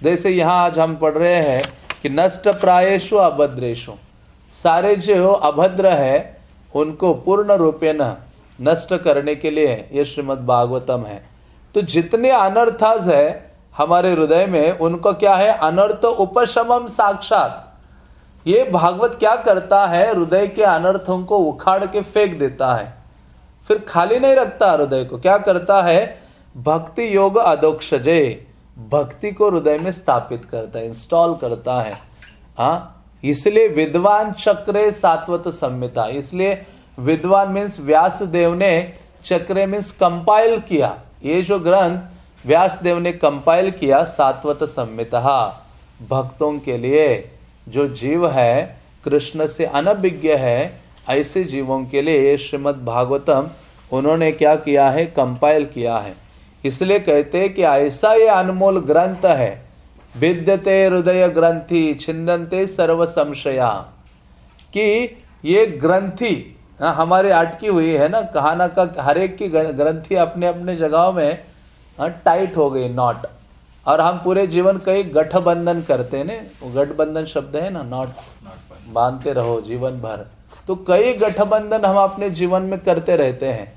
जैसे यहाँ आज हम पढ़ रहे हैं कि नष्ट प्रायेशु अभद्रेशु सारे जो अभद्र है, उनको पूर्ण रूपेण नष्ट करने के लिए ये श्रीमद भागवतम है। तो जितने अनर्थास है हमारे हृदय में, उनको क्या है? अनर्थ उपशमम साक्षात। ये भागवत क्या करता है? हृदय के अनर्थों को उखाड़ के फेंक देता है। फिर खाली नहीं रखता हृदय को। क्या करता है? भक्ति योग अदोक्षजय भक्ति को हृदय में स्थापित करता है इंस्टॉल करता है। हाँ? इसलिए विद्वान चक्रे सात्वत संहिता। इसलिए विद्वान मीन्स व्यास देव ने चक्रे मीन्स कंपाइल किया। ये जो ग्रंथ व्यास देव ने कंपाइल किया सात्वत संहिता। भक्तों के लिए जो जीव है, कृष्ण से अनभिज्ञ है, ऐसे जीवों के लिए श्रीमद् भागवतम उन्होंने क्या किया है कंपाइल किया है। इसलिए कहते हैं कि ऐसा ये अनमोल ग्रंथ है विद्यते हृदय ग्रंथि छिंदनते सर्व संशया कि ये ग्रंथि हाँ, हमारे अटकी हुई है ना कहाना का हर एक की ग्रंथि अपने अपने जगहों में हाँ, टाइट हो गई नॉट। और हम पूरे जीवन कई गठबंधन करते हैं वो गठबंधन शब्द है ना नॉट। बांधते रहो जीवन भर तो कई गठबंधन हम अपने जीवन में करते रहते हैं।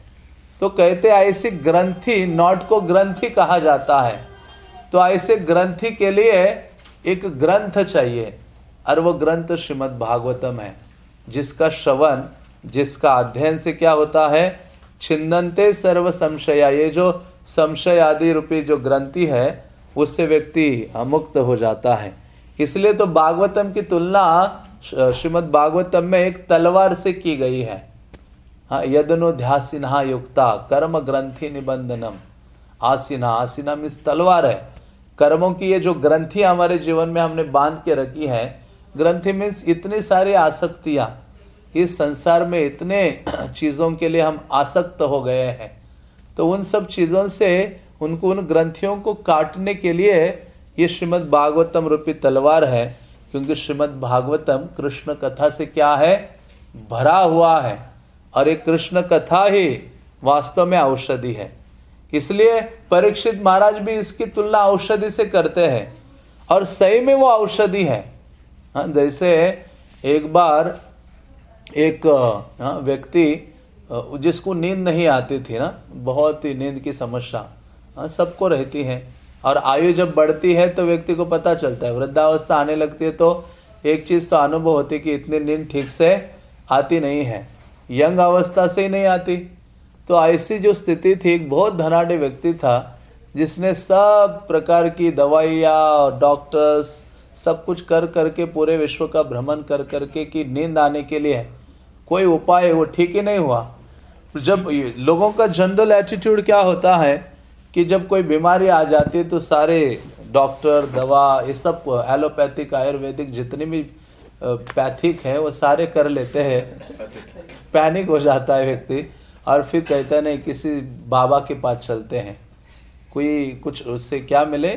तो कहते ऐसी ग्रंथि नॉट को ग्रंथि कहा जाता है। तो ऐसे ग्रंथि के लिए एक ग्रंथ चाहिए। और वो ग्रंथ श्रीमद भागवतम है, जिसका श्रवण, जिसका अध्ययन से क्या होता है? छिन्दनते सर्व संशया ये जो संशय आदि रूपी जो ग्रंथि है, उससे व्यक्ति मुक्त हो जाता है। इसलिए तो भागवतम की तुलना श्रीमद भागवतम में एक तलवार से की गई है। हाँ यदनो ध्यासिना युक्ता कर्म ग्रंथि निबंधनम। आसिना, आसीना मीन्स तलवार है। कर्मों की ये जो ग्रंथि हमारे जीवन में हमने बाँध के रखी है, ग्रंथि मीन्स इतनी सारी आसक्तियाँ इस संसार में इतने चीज़ों के लिए हम आसक्त हो गए हैं। तो उन सब चीज़ों से उनको उन ग्रंथियों को काटने के लिए ये श्रीमद भागवतम रूपी तलवार है, क्योंकि श्रीमद भागवतम कृष्ण कथा से क्या है? भरा हुआ है। और ये कृष्ण कथा ही वास्तव में औषधि है। इसलिए परीक्षित महाराज भी इसकी तुलना औषधि से करते हैं। और सही में वो औषधि है। हाँ, जैसे एक बार एक हाँ, व्यक्ति जिसको नींद नहीं आती थी ना बहुत ही नींद की समस्या हाँ, सबको रहती है। और आयु जब बढ़ती है तो व्यक्ति को पता चलता है। वृद्धावस्था आने लगती है तो एक चीज़ तो अनुभव होती है कि इतनी नींद ठीक से आती नहीं है। यंग अवस्था से ही नहीं आती। तो ऐसी जो स्थिति थी एक बहुत धनाढ़ व्यक्ति था जिसने सब प्रकार की दवाइयाँ और डॉक्टर्स सब कुछ कर करके पूरे विश्व का भ्रमण कर करके कि नींद आने के लिए कोई उपाय वो ठीक ही नहीं हुआ। जब लोगों का जनरल एटीट्यूड क्या होता है कि जब कोई बीमारी आ जाती है तो सारे डॉक्टर दवा ये सब एलोपैथिक आयुर्वेदिक जितने भी पैथिक है वो सारे कर लेते हैं। पैनिक हो जाता है व्यक्ति। और फिर कहता नहीं किसी बाबा के पास चलते हैं। कोई कुछ उससे क्या मिले?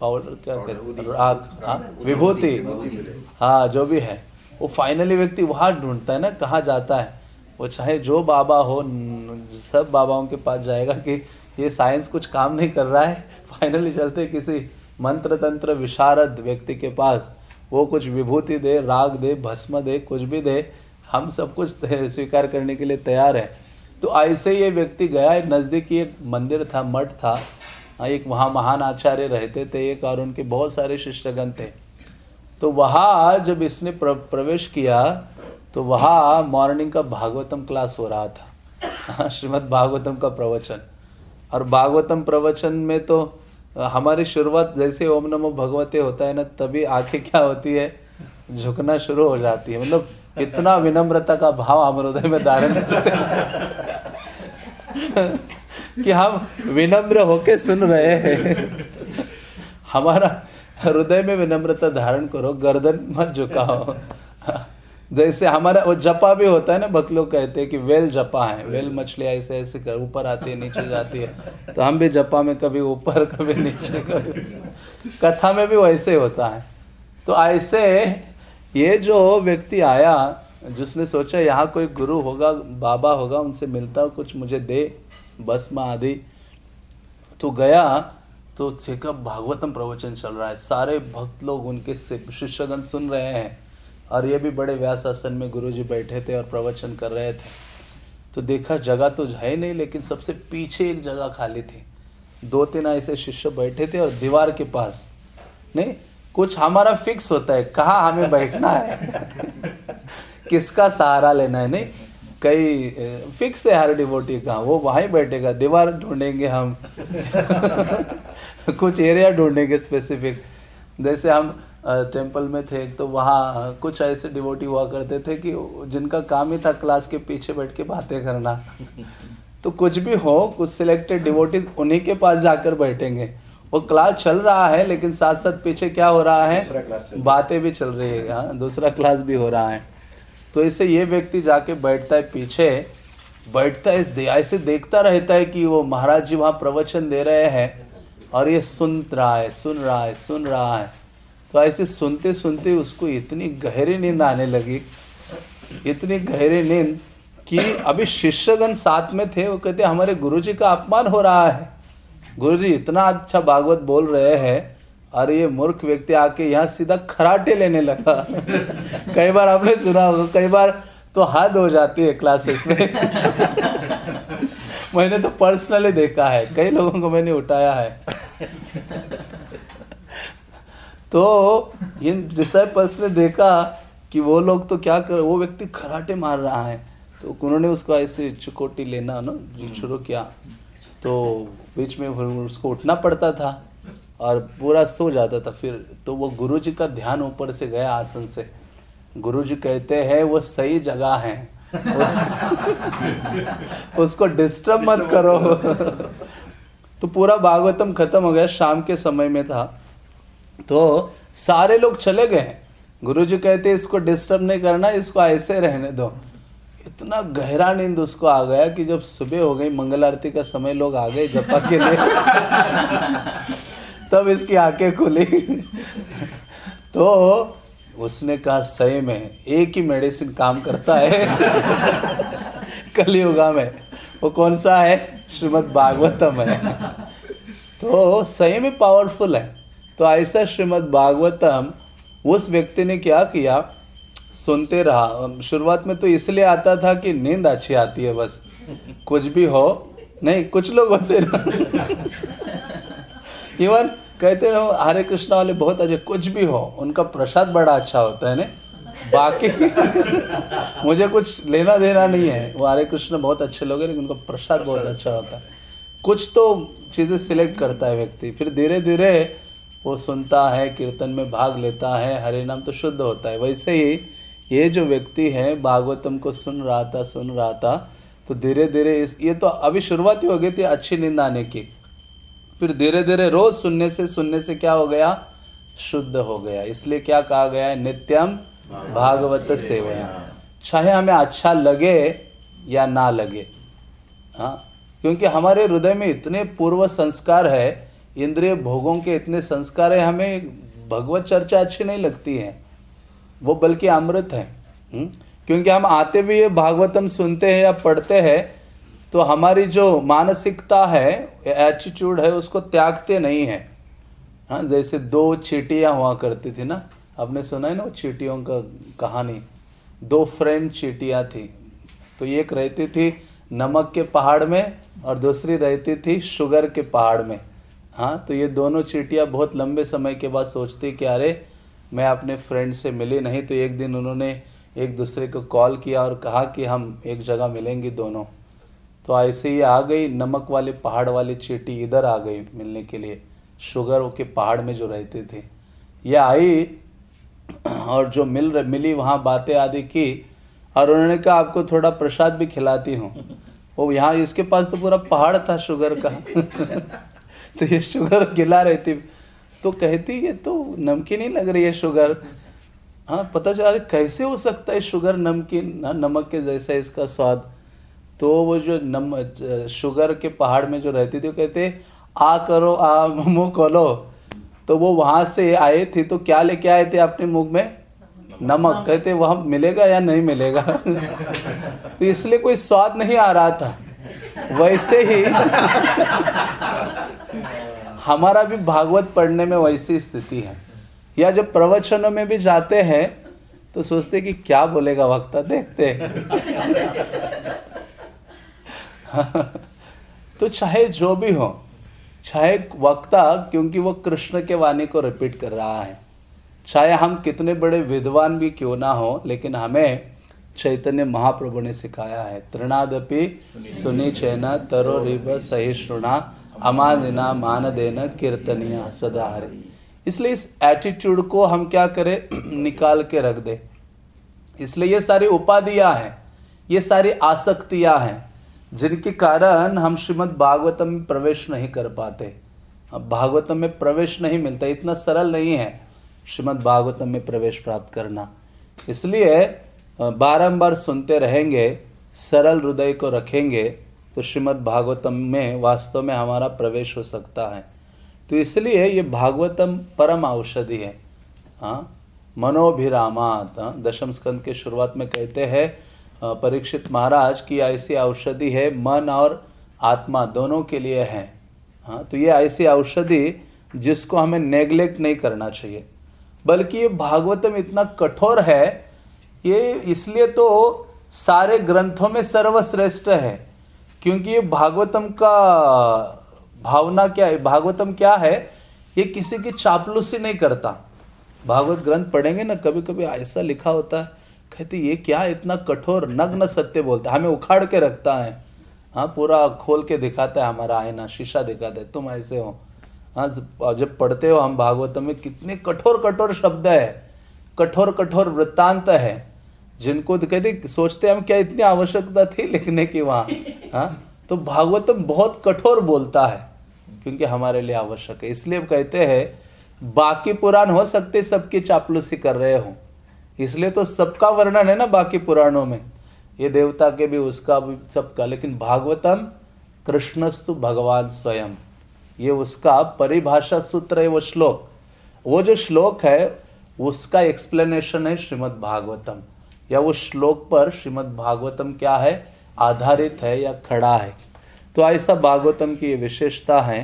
पाउडर क्या कहते राग हाँ विभूति। हाँ जो भी है। वो फाइनली व्यक्ति वहाँ ढूंढता है ना कहा जाता है। वो चाहे जो बाबा हो सब बाबाओं के पास जाएगा कि ये साइंस कुछ काम नहीं कर रहा है। फाइनली चलते किसी मंत्र तंत्र विशारद व्यक्ति के पास। वो कुछ विभूति दे राग दे भस्म दे कुछ भी दे हम सब कुछ स्वीकार करने के लिए तैयार है। तो ऐसे ही ये व्यक्ति गया नज़दीकी एक मंदिर था मठ था। हाँ, एक वहाँ महान आचार्य रहते थे एक और उनके बहुत सारे शिष्यगण थे। तो वहाँ जब इसने प्रवेश किया तो वहाँ मॉर्निंग का भागवतम क्लास हो रहा था। हाँ, श्रीमद भागवतम का प्रवचन। और भागवतम प्रवचन में तो हमारी शुरुआत जैसे ओम नमो भगवते होता है ना तभी आँखें क्या होती है? झुकना शुरू हो जाती है। मतलब इतना विनम्रता का भाव हम हृदय में धारण करते कि हम विनम्र होके सुन रहे हैं। हमारा हृदय में विनम्रता धारण करो, गर्दन मत झुकाओ। जैसे हमारा वो जपा भी होता है ना भक्त लोग कहते हैं कि वेल जपा है, वेल मछली ऐसे ऐसे कर, ऊपर आती है, नीचे जाती है। तो हम भी जपा में कभी ऊपर, कभी नीचे, कभी कथा में भी वैसे होता है। तो ऐसे ये जो व्यक्ति आया, जिसने सोचा यहाँ कोई गुरु होगा, बाबा होगा, उनसे मिलता, कुछ मुझे दे भस्म आदि तो गया तो देखा भागवतम प्रवचन चल रहा है। सारे भक्त लोग उनके शिष्यगण सुन रहे हैं। और ये भी बड़े व्यास आसन में गुरु जी बैठे थे और प्रवचन कर रहे थे। तो देखा जगह तो है नहीं, लेकिन सबसे पीछे एक जगह खाली थी। दो तीन ऐसे शिष्य बैठे थे और दीवार के पास। नहीं कुछ हमारा फिक्स होता है। कहा हमें बैठना है? किसका सहारा लेना है? नहीं, कई फिक्स है हर डिवोटी का। वो वहाँ बैठेगा। दीवार ढूंढेंगे हम। कुछ एरिया ढूंढेंगे स्पेसिफिक जैसे हम टेंपल में थे तो वहाँ कुछ ऐसे डिवोटी हुआ करते थे कि जिनका काम ही था क्लास के पीछे बैठ के बातें करना। तो कुछ भी हो, कुछ सिलेक्टेड डिवोटी उन्हीं के पास जाकर बैठेंगे। वो क्लास चल रहा है लेकिन साथ साथ पीछे क्या हो रहा है? बातें भी चल रही है हाँ दूसरा क्लास भी हो रहा है। तो इसे ये व्यक्ति जाके बैठता है पीछे बैठता है ऐसे देखता रहता है कि वो महाराज जी वहाँ प्रवचन दे रहे हैं और ये सुन रहा है सुन रहा है सुन रहा है। तो ऐसे सुनते सुनते उसको इतनी गहरी नींद आने लगी इतनी गहरी नींद कि अभी शिष्यगण साथ में थे वो कहते हमारे गुरुजी का अपमान हो रहा है। गुरुजी, इतना अच्छा भागवत बोल रहे हैं, और ये मूर्ख व्यक्ति आके यहाँ सीधा खराटे लेने लगा। कई बार आपने सुना होगा, कई बार तो हद हो जाती है क्लासेस में। मैंने तो पर्सनली देखा है, कई लोगों को मैंने उठाया है। तो इन डिसाइपल्स ने देखा कि वो लोग तो क्या कर, वो व्यक्ति खराटे मार रहा है। तो उन्होंने उसको ऐसे चुकोटी लेना, ना शुरू किया। तो बीच में उसको उठना पड़ता था और पूरा सो जाता था फिर तो वो गुरु जी का ध्यान ऊपर से गया आसन से। गुरु जी कहते हैं वो सही जगह है। उसको डिस्टर्ब मत करो। तो पूरा भागवतम खत्म हो गया शाम के समय में था। तो सारे लोग चले गए। गुरु जी कहते इसको डिस्टर्ब नहीं करना इसको ऐसे रहने दो। इतना गहरा नींद उसको आ गया कि जब सुबह हो गई, मंगल आरती का समय, लोग आ गए जपा के लिए। तब इसकी आँखें खुली। तो उसने कहा, सही में, एक ही मेडिसिन काम करता है। कलयुगा में। वो कौन सा है? श्रीमद भागवतम है। तो सही में पावरफुल है। तो ऐसा श्रीमद भागवतम, उस व्यक्ति ने क्या किया? सुनते रहा। शुरुआत में तो इसलिए आता था कि नींद अच्छी आती है बस। कुछ भी हो नहीं कुछ लोग होते इवन कहते ना हरे कृष्णा वाले बहुत अच्छे कुछ भी हो उनका प्रसाद बड़ा अच्छा होता है ना बाकी मुझे कुछ लेना देना नहीं है। वो हरे कृष्ण बहुत अच्छे लोग हैं लेकिन उनका प्रसाद बहुत अच्छा होता है। कुछ तो चीज़ें सिलेक्ट करता है व्यक्ति। फिर धीरे धीरे वो सुनता है कीर्तन में भाग लेता है हरे नाम तो शुद्ध होता है। वैसे ही ये जो व्यक्ति है भागवतम को सुन रहा था सुन रहा था तो धीरे धीरे इस ये तो अभी शुरुआत ही हो गई थी अच्छी नींद आने की। फिर धीरे धीरे रोज सुनने से सुनने से क्या हो गया? शुद्ध हो गया। इसलिए क्या कहा गया है? नित्यम भागवत सेवया। चाहे हमें अच्छा लगे या ना लगे। हाँ क्योंकि हमारे हृदय में इतने पूर्व संस्कार है इंद्रिय भोगों के इतने संस्कार है हमें भगवत चर्चा अच्छी नहीं लगती है। वो बल्कि अमृत है हुँ? क्योंकि हम आते भी ये भागवतम सुनते हैं या पढ़ते हैं तो हमारी जो मानसिकता है एटीट्यूड है, उसको त्यागते नहीं है। हाँ जैसे दो चीटियाँ हुआ करती थी ना, आपने सुना है ना चीटियों का कहानी? दो फ्रेंड चीटियाँ थी तो एक रहती थी नमक के पहाड़ में और दूसरी रहती थी शुगर के पहाड़ में। हाँ तो ये दोनों चीटियाँ बहुत लंबे समय के बाद सोचती कि अरे मैं अपने फ्रेंड से मिली नहीं तो एक दिन उन्होंने एक दूसरे को कॉल किया और कहा कि हम एक जगह मिलेंगे दोनों। तो ऐसे ही आ गई नमक वाले पहाड़ वाली चीटी इधर आ गई मिलने के लिए शुगर के पहाड़ में जो रहते थे। ये आई और जो मिल रह, मिली वहाँ बातें आदि की और उन्होंने कहा आपको थोड़ा प्रसाद भी खिलाती हूँ। वो यहाँ इसके पास तो पूरा पहाड़ था शुगर का। तो ये शुगर गिला रहती तो कहती ये तो नमकीन ही लग रही है शुगर. हाँ पता चला कैसे हो सकता है शुगर नमकीन ना नमक के जैसा इसका स्वाद? तो वो जो नम शुगर के पहाड़ में जो रहती थी वो कहते आ करो आ मुँह खोलो। तो वो वहाँ से आए थे तो क्या लेके आए थे अपने मुँह में? नमक। कहते वहाँ मिलेगा या नहीं मिलेगा? तो इसलिए कोई स्वाद नहीं आ रहा था। वैसे ही हमारा भी भागवत पढ़ने में वैसी स्थिति है। या जब प्रवचनों में भी जाते हैं तो सोचते कि क्या बोलेगा वक्ता, देखते तो चाहे जो भी हो, चाहे वक्ता, क्योंकि वो कृष्ण के वाणी को रिपीट कर रहा है। चाहे हम कितने बड़े विद्वान भी क्यों ना हो, लेकिन हमें चैतन्य महाप्रभु ने सिखाया है, तृणादपि सुनी चैना तरो रिब सहिष्णुना अमादिना मान देना कीर्तनिया सदा हरि इसलिए इस एटीट्यूड को हम क्या करें? निकाल के रख दे। इसलिए ये सारी उपाधियाँ हैं, ये सारी आसक्तियाँ हैं, जिनके कारण हम श्रीमद् भागवतम में प्रवेश नहीं कर पाते। भागवतम में प्रवेश नहीं मिलता, इतना सरल नहीं है श्रीमद् भागवतम में प्रवेश प्राप्त करना। इसलिए बारंबार सुनते रहेंगे, सरल हृदय को रखेंगे तो श्रीमद् भागवतम में वास्तव में हमारा प्रवेश हो सकता है। तो इसलिए ये भागवतम परम औषधि है। हाँ मनोभिरामात हाँ, दशम स्कंद के शुरुआत में कहते हैं परीक्षित महाराज की ऐसी औषधि है मन और आत्मा दोनों के लिए है। हाँ तो ये ऐसी औषधि जिसको हमें नेग्लेक्ट नहीं करना चाहिए। बल्कि ये भागवतम इतना कठोर है ये इसलिए तो सारे ग्रंथों में सर्वश्रेष्ठ है। क्योंकि ये भागवतम का भावना क्या है? भागवतम क्या है? ये किसी की चापलूसी नहीं करता। भागवत ग्रंथ पढ़ेंगे ना कभी कभी ऐसा लिखा होता है, कहते ये क्या इतना कठोर, नग्न सत्य बोलता है। हमें उखाड़ के रखता है। हाँ पूरा खोल के दिखाता है हमारा आईना, शीशा दिखाता है, तुम ऐसे हो। हाँ जब पढ़ते हो हम भागवतम में, कितने कठोर कठोर शब्द है कठोर कठोर वृत्तांत है। जिनको कहते सोचते हम क्या इतनी आवश्यकता थी लिखने की वहाँ हाँ? तो भागवतम बहुत कठोर बोलता है क्योंकि हमारे लिए आवश्यक है। इसलिए हम कहते हैं बाकी पुराण हो सकते सबकी चापलूसी कर रहे हो। इसलिए तो सबका वर्णन है ना बाकी पुराणों में। ये देवता के भी उसका भी सबका। लेकिन भागवतम कृष्णस्तु भगवान स्वयं। ये उसका परिभाषा सूत्र है वो श्लोक। वो जो श्लोक है उसका एक्सप्लेनेशन है श्रीमद् भागवतम या उस श्लोक पर श्रीमद् भागवतम क्या है? आधारित है या खड़ा है? तो ऐसा भागवतम की ये विशेषता है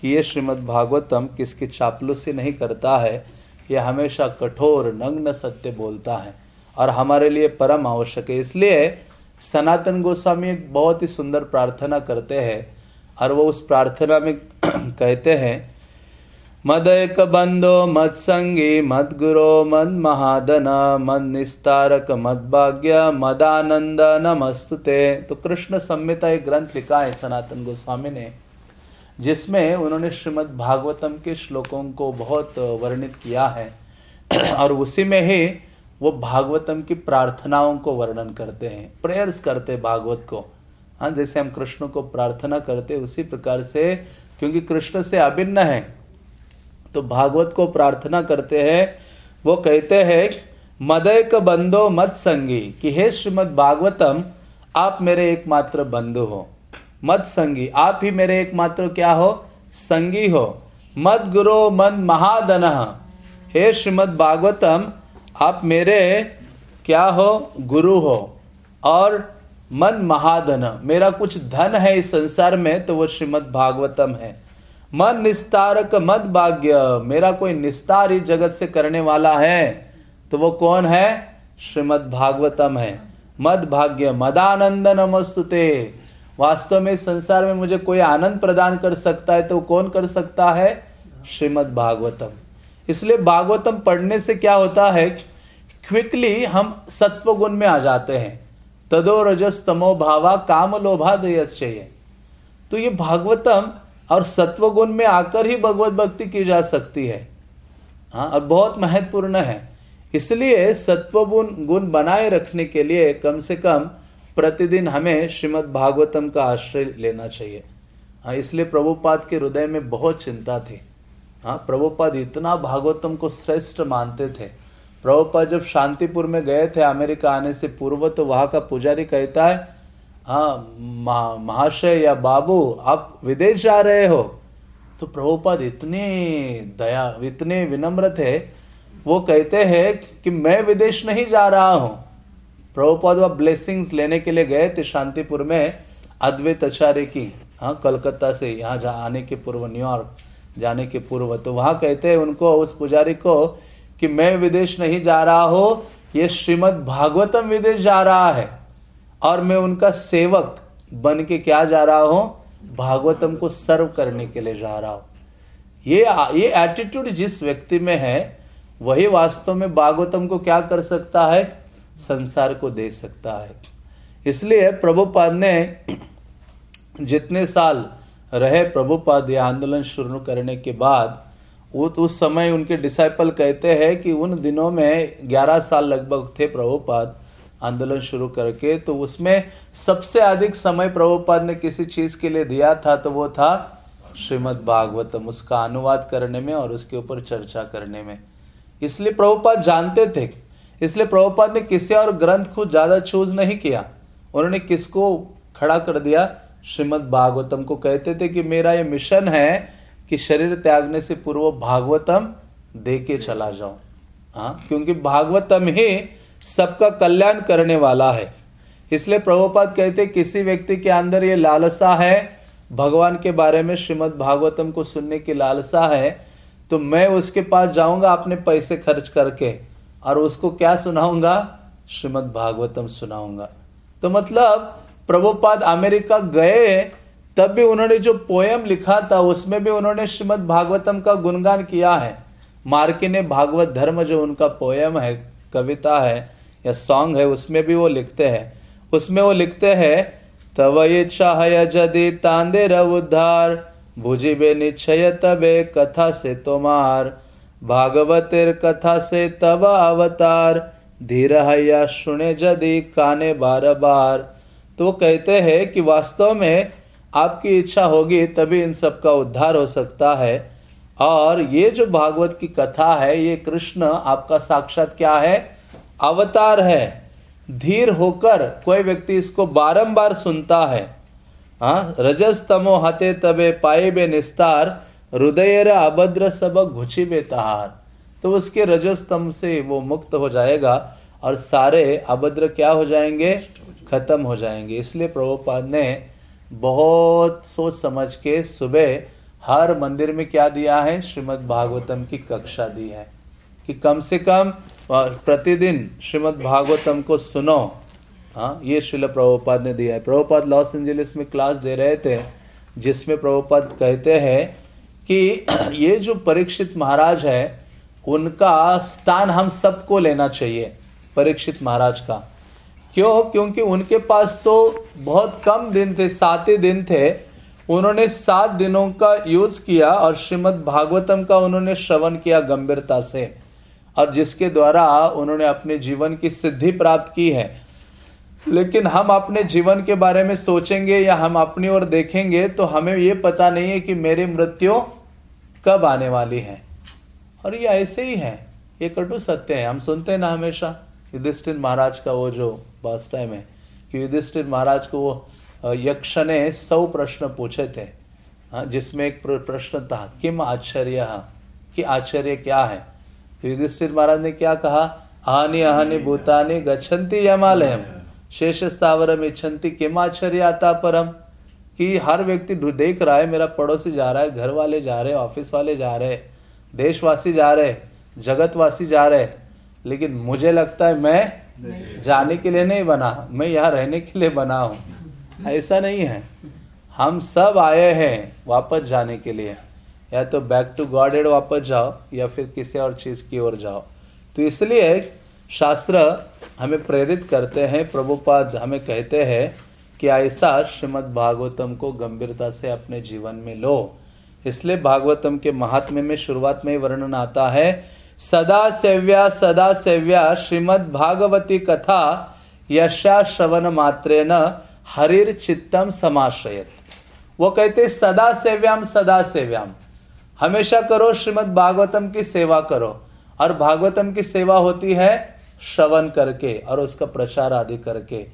कि ये श्रीमद् भागवतम किसकी चापलूसी नहीं करता है, ये हमेशा कठोर, नग्न सत्य बोलता है और हमारे लिए परम आवश्यक है। इसलिए सनातन गोस्वामी एक बहुत ही सुंदर प्रार्थना करते हैं और वो उस प्रार्थना में कहते हैं मद एक बंदो मद संगी मद महादन मद निस्तारक मद भाग्य मदानंद, नमस्तुते। तो कृष्ण संहिता एक ग्रंथ लिखा है सनातन गोस्वामी ने, जिसमें उन्होंने श्रीमद् भागवतम के श्लोकों को बहुत वर्णित किया है। और उसी में ही वो भागवतम की प्रार्थनाओं को वर्णन करते हैं, प्रेयर्स करते भागवत को। हाँ जैसे हम कृष्ण को प्रार्थना करते उसी प्रकार से, क्योंकि कृष्ण से अभिन्न है तो भागवत को प्रार्थना करते हैं। वो कहते हैं मदयक बंदो मत संगी, कि हे श्रीमद भागवतम, आप मेरे एकमात्र बंधु हो। मत संगी, आप ही मेरे एकमात्र क्या हो? संगी हो। मत गुरु मन महादन, हे श्रीमद भागवतम, आप मेरे क्या हो? गुरु हो। और मन महाधन मेरा कुछ धन है इस संसार में तो वो श्रीमद भागवतम है। मन निस्तारक मद भाग्य, मेरा कोई निस्तार ही जगत से करने वाला है तो वो कौन है? श्रीमद भागवतम है। मद भाग्य, मदानंद नमस्तुते। वास्तव में संसार में मुझे कोई आनंद प्रदान कर सकता है तो कौन कर सकता है? श्रीमद भागवतम। इसलिए भागवतम पढ़ने से क्या होता है क्विकली हम सत्व गुण में आ जाते हैं। तदो रजस तमो भावा काम लोभा तो ये भागवतम और सत्व गुण में आकर ही भगवत भक्ति की जा सकती है। हाँ और बहुत महत्वपूर्ण है। इसलिए सत्व गुण गुण बनाए रखने के लिए कम से कम प्रतिदिन हमें श्रीमद् भागवतम का आश्रय लेना चाहिए। हाँ इसलिए प्रभुपाद के हृदय में बहुत चिंता थी। हाँ प्रभुपाद इतना भागवतम को श्रेष्ठ मानते थे। प्रभुपाद जब शांतिपुर में गए थे, अमेरिका आने से पूर्व तो वहाँ का पुजारी कहता है हाँ महा- महाशय या बाबू, आप विदेश जा रहे हो। तो प्रभुपाद इतने दया, इतने विनम्र थे, वो कहते हैं कि मैं विदेश नहीं जा रहा हूँ। प्रभुपाद वह ब्लेसिंग्स लेने के लिए गए थे शांतिपुर में, अद्वैत आचार्य की। हाँ कलकत्ता से यहाँ जा, आने के पूर्व न्यूयॉर्क जाने के पूर्व तो वहाँ कहते हैं उनको, उस पुजारी को, कि मैं विदेश नहीं जा रहा हो, ये श्रीमद भागवतम विदेश जा रहा है। और मैं उनका सेवक बन के क्या जा रहा हूँ? भागवतम को सर्व करने के लिए जा रहा हूँ। ये ये एटीट्यूड जिस व्यक्ति में है, वही वास्तव में भागवतम को क्या कर सकता है? संसार को दे सकता है। इसलिए प्रभुपाद ने जितने साल रहे प्रभुपाद यह आंदोलन शुरू करने के बाद, वो तो उस समय उनके डिसाइपल कहते हैं कि उन दिनों में 11 साल लगभग थे प्रभुपाद आंदोलन शुरू करके तो उसमें सबसे अधिक समय प्रभुपाद ने किसी चीज़ के लिए दिया था तो वो था श्रीमद् भागवतम उसका अनुवाद करने में और उसके ऊपर चर्चा करने में। इसलिए प्रभुपाद जानते थे। इसलिए प्रभुपाद ने किसी और ग्रंथ को ज़्यादा चूज़ नहीं किया। उन्होंने किसको खड़ा कर दिया? श्रीमद् भागवतम को कहते थे कि मेरा ये मिशन है कि शरीर त्यागने से पूर्व भागवतम दे के चला जाऊँ। हाँ क्योंकि भागवतम ही सबका कल्याण करने वाला है। इसलिए प्रभुपाद कहते, किसी व्यक्ति के अंदर ये लालसा है, भगवान के बारे में श्रीमद् भागवतम को सुनने की लालसा है तो मैं उसके पास जाऊँगा अपने पैसे खर्च करके और उसको क्या सुनाऊँगा? श्रीमद् भागवतम सुनाऊँगा। तो मतलब प्रभुपाद अमेरिका गए, तब भी उन्होंने जो पोयम लिखा था, उसमें भी उन्होंने श्रीमद् भागवतम का गुणगान किया है। मार्के ने भागवत धर्म जो उनका पोयम है कविता है, या सॉन्ग है, उसमें भी वो लिखते हैं। उसमें वो लिखते हैं, तव इच्छा है जदि तांदे उद्धार भुजिबे निश्चय तबे कथा से तोमार भागवतेर कथा से तव अवतार धीर हैया सुने जदि काने बार बार। तो वो कहते हैं कि वास्तव में आपकी इच्छा होगी तभी इन सब का उद्धार हो सकता है। और ये जो भागवत की कथा है, ये कृष्ण आपका साक्षात क्या है? अवतार है। धीर होकर कोई व्यक्ति इसको बारंबार सुनता है। हाँ रजस तमो हते तबे पाए बे निस्तार हृदय अभद्र सब घुची बेतहार तो उसके रजस तम से वो मुक्त हो जाएगा और सारे अभद्र क्या हो जाएँगे? खत्म हो जाएँगे। इसलिए प्रभुपाद ने बहुत सोच समझ के सुबह हर मंदिर में क्या दिया है? श्रीमद् भागवतम की कक्षा दी है। कि कम से कम प्रतिदिन श्रीमद् भागवतम को सुनो। हाँ ये श्रील प्रभुपाद ने दिया है। प्रभुपाद लॉस एंजलिस में क्लास दे रहे थे, जिसमें प्रभुपाद कहते हैं कि ये जो परीक्षित महाराज है, उनका स्थान हम सबको लेना चाहिए, परीक्षित महाराज का। क्यों? क्योंकि उनके पास तो बहुत कम दिन थे सात ही दिन थे उन्होंने सात दिनों का यूज़ किया और श्रीमद् भागवतम का उन्होंने श्रवण किया गंभीरता से। और जिसके द्वारा उन्होंने अपने जीवन की सिद्धि प्राप्त की है। लेकिन हम अपने जीवन के बारे में सोचेंगे या हम अपनी ओर देखेंगे तो हमें ये पता नहीं है कि मेरी मृत्यु कब आने वाली है। और ये ऐसे ही है। ये कटु सत्य है। हम सुनते हैं ना हमेशा। युधिष्ठिर महाराज का वो जो बस टाइम है, कि युधिष्ठिर महाराज को वो यक्ष ने सौ प्रश्न पूछे थे हाँ जिसमें एक प्रश्न था किम आश्चर्य? कि आश्चर्य क्या है? तो युधिष्ठिर महाराज ने क्या कहा? हानि अहानि भूतानि गच्छन्ति यमालयम। शेष स्थावरम इच्छन्ति किम आश्चर्य आता परम? कि हर व्यक्ति देख रहा है मेरा पड़ोसी जा रहा है घर वाले जा रहे ऑफ़िस वाले जा रहे देशवासी जा रहे जगतवासी जा रहे लेकिन मुझे लगता है मैं जाने के लिए नहीं बना मैं यहाँ रहने के लिए बना हूँ। ऐसा नहीं है। हम सब आए हैं वापस जाने के लिए। या तो बैक टू गॉड एड वापस जाओ, या फिर किसी और चीज़ की ओर जाओ। तो इसलिए शास्त्र हमें प्रेरित करते हैं, प्रभुपाद हमें कहते हैं कि ऐसा श्रीमद् भागवतम को गंभीरता से अपने जीवन में लो। इसलिए भागवतम के महात्म्य में शुरुआत में ही वर्णन आता है, सदा सेव्या सदा सेव्या श्रीमद् भागवती कथा यशा श्रवण मात्रे न हरिर चित्तम समाश्रयत। वो कहते, सदा सेव्याम सदा सेव्याम। हमेशा करो, श्रीमद् भागवतम की सेवा करो। और भागवतम की सेवा होती है श्रवण करके और उसका प्रचार आदि करके।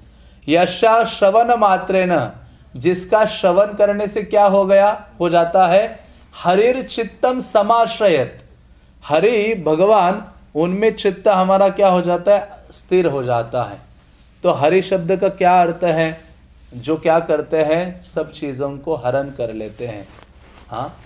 यशा श्रवण मात्रे न जिसका श्रवण करने से क्या हो गया? हो जाता है हरिर चित्तम समाश्रयत। हरि, भगवान, उनमें चित्त हमारा क्या हो जाता है? स्थिर हो जाता है। तो हरि शब्द का क्या अर्थ है? जो क्या करते हैं, सब चीज़ों को हरण कर लेते हैं। हाँ?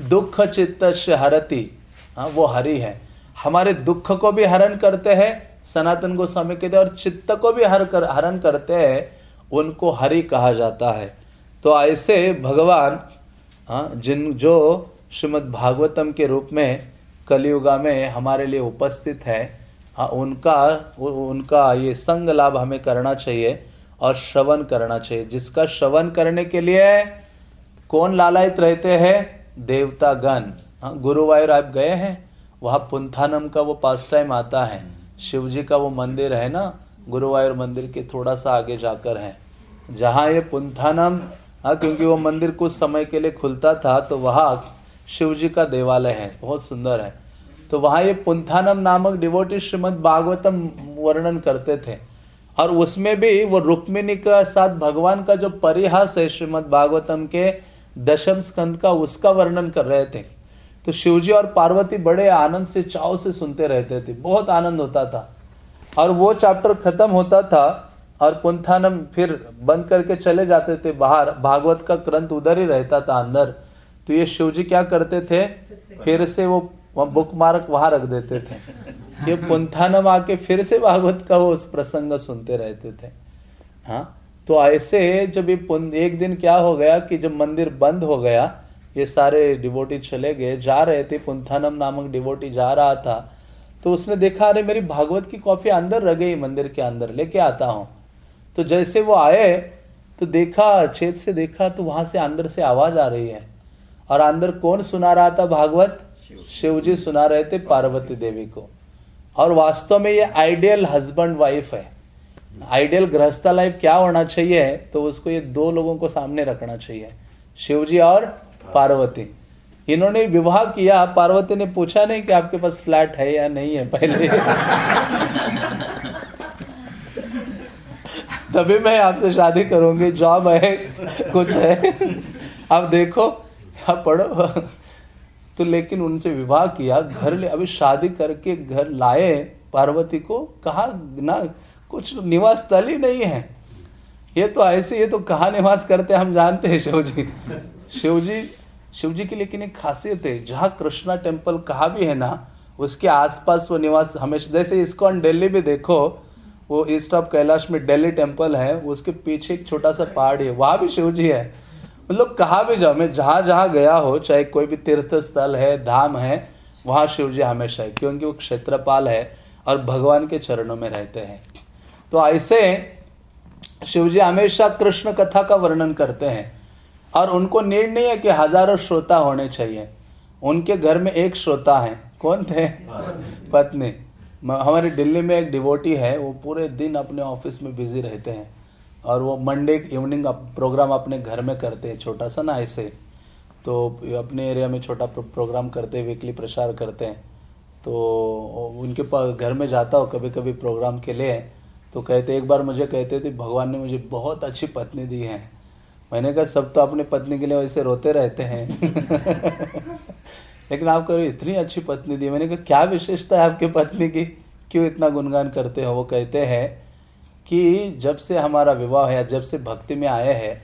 दुख चित्त हरती हाँ वो हरि है। हमारे दुख को भी हरण करते हैं, सनातन गोस्वामी कहते और चित्त को भी हर कर, हरण करते हैं, उनको हरि कहा जाता है। तो ऐसे भगवान हाँ जिन, जो श्रीमद् भागवतम के रूप में, कलयुगा में हमारे लिए उपस्थित हाँ उनका उनका ये संग लाभ हमें करना चाहिए और श्रवण करना चाहिए। जिसका श्रवण करने के लिए कौन लालायित रहते हैं? देवता गण हाँ गुरुवायूर आप गए हैं? वहाँ पुंथानम का वो पास टाइम आता है। शिव जी का वो मंदिर है ना? गुरुवायूर मंदिर के थोड़ा सा आगे जाकर है। जहाँ ये पुंथानम हाँ क्योंकि वो मंदिर कुछ समय के लिए खुलता था तो वहाँ शिव जी का देवालय है। बहुत सुंदर है। तो वहाँ ये पुंथानम नामक डिवोटी श्रीमद भागवतम वर्णन करते थे। और उसमें भी वो रुक्मिणी का साथ भगवान का जो परिहास है श्रीमद भागवतम के दशम स्कंद का उसका वर्णन कर रहे थे। तो शिवजी और पार्वती बड़े आनंद से चाव से सुनते रहते थे। बहुत आनंद होता था। और वो चैप्टर खत्म होता था और पुंथानम फिर बंद करके चले जाते थे बाहर। भागवत का ग्रंथ उधर ही रहता था अंदर। तो ये शिवजी क्या करते थे? फिर से वो बुक मार्क वहाँ रख देते थे। ये पुंथानम आके फिर से भागवत का वो उस प्रसंग सुनते रहते थे। हाँ तो ऐसे जब ये एक दिन क्या हो गया कि जब मंदिर बंद हो गया, ये सारे डिवोटी चले गए, जा रहे थे, पुंथानम नामक डिवोटी जा रहा था तो उसने देखा, अरे, मेरी भागवत की कॉपी अंदर रह गई मंदिर के अंदर, लेके आता हूँ। तो जैसे वो आए तो देखा, छेद से देखा तो वहाँ से अंदर से आवाज़ आ रही है। और अंदर कौन सुना रहा था भागवत? शिव जी सुना रहे थे पार्वती देवी को। और वास्तव में ये आइडियल हस्बैंड वाइफ है। आइडियल गृहस्था लाइफ क्या होना चाहिए तो उसको ये दो लोगों को सामने रखना चाहिए। शिव जी और पार्वती। इन्होंने विवाह किया। पार्वती ने पूछा नहीं कि आपके पास फ्लैट है या नहीं है पहले। तभी मैं आपसे शादी करूँगी। जॉब है, कुछ है। अब देखो, आप पढ़ो। तो लेकिन उनसे विवाह किया, घर ले, अभी शादी करके घर लाए, पार्वती को कहा, ना, कुछ निवास स्थल ही नहीं है। ये तो ऐसे, ये तो कहा निवास करते हम जानते हैं शिव जी शिव जी शिव जी की लेकिन एक खासियत है। जहाँ कृष्णा टेंपल कहा भी है ना, उसके आसपास वो निवास हमेशा, जैसे इसको दिल्ली भी देखो, वो ईस्ट ऑफ़ कैलाश में दिल्ली टेंपल है, उसके पीछे एक छोटा सा पहाड़ है, वहाँ भी शिव जी है। मतलब कहा भी जाओ, मैं जहाँ जहाँ गया हो, चाहे कोई भी तीर्थ स्थल है, धाम है, वहाँ शिव जी हमेशा है, क्योंकि वो क्षेत्रपाल है और भगवान के चरणों में रहते हैं। तो ऐसे शिव जी हमेशा कृष्ण कथा का वर्णन करते हैं और उनको निर्णय है कि हज़ारों श्रोता होने चाहिए। उनके घर में एक श्रोता है। कौन थे? पत्नी। हमारी दिल्ली में एक डिवोटी है, वो पूरे दिन अपने ऑफ़िस में बिज़ी रहते हैं। और वो मंडे इवनिंग प्रोग्राम अपने घर में करते हैं, छोटा सा ना ऐसे। तो अपने एरिया में छोटा प्रोग्राम करते हैं वीकली प्रचार करते हैं। तो उनके पास घर में जाता हो कभी कभी प्रोग्राम के लिए। तो कहते, एक बार मुझे कहते थे, भगवान ने मुझे बहुत अच्छी पत्नी दी है। मैंने कहा, सब तो अपने पत्नी के लिए वैसे रोते रहते हैं। लेकिन आपको इतनी अच्छी पत्नी दी मैंने कहा, क्या विशेषता है आपकी पत्नी की? क्यों इतना गुणगान करते हो? वो कहते हैं कि जब से हमारा विवाह है, जब से भक्ति में आया है,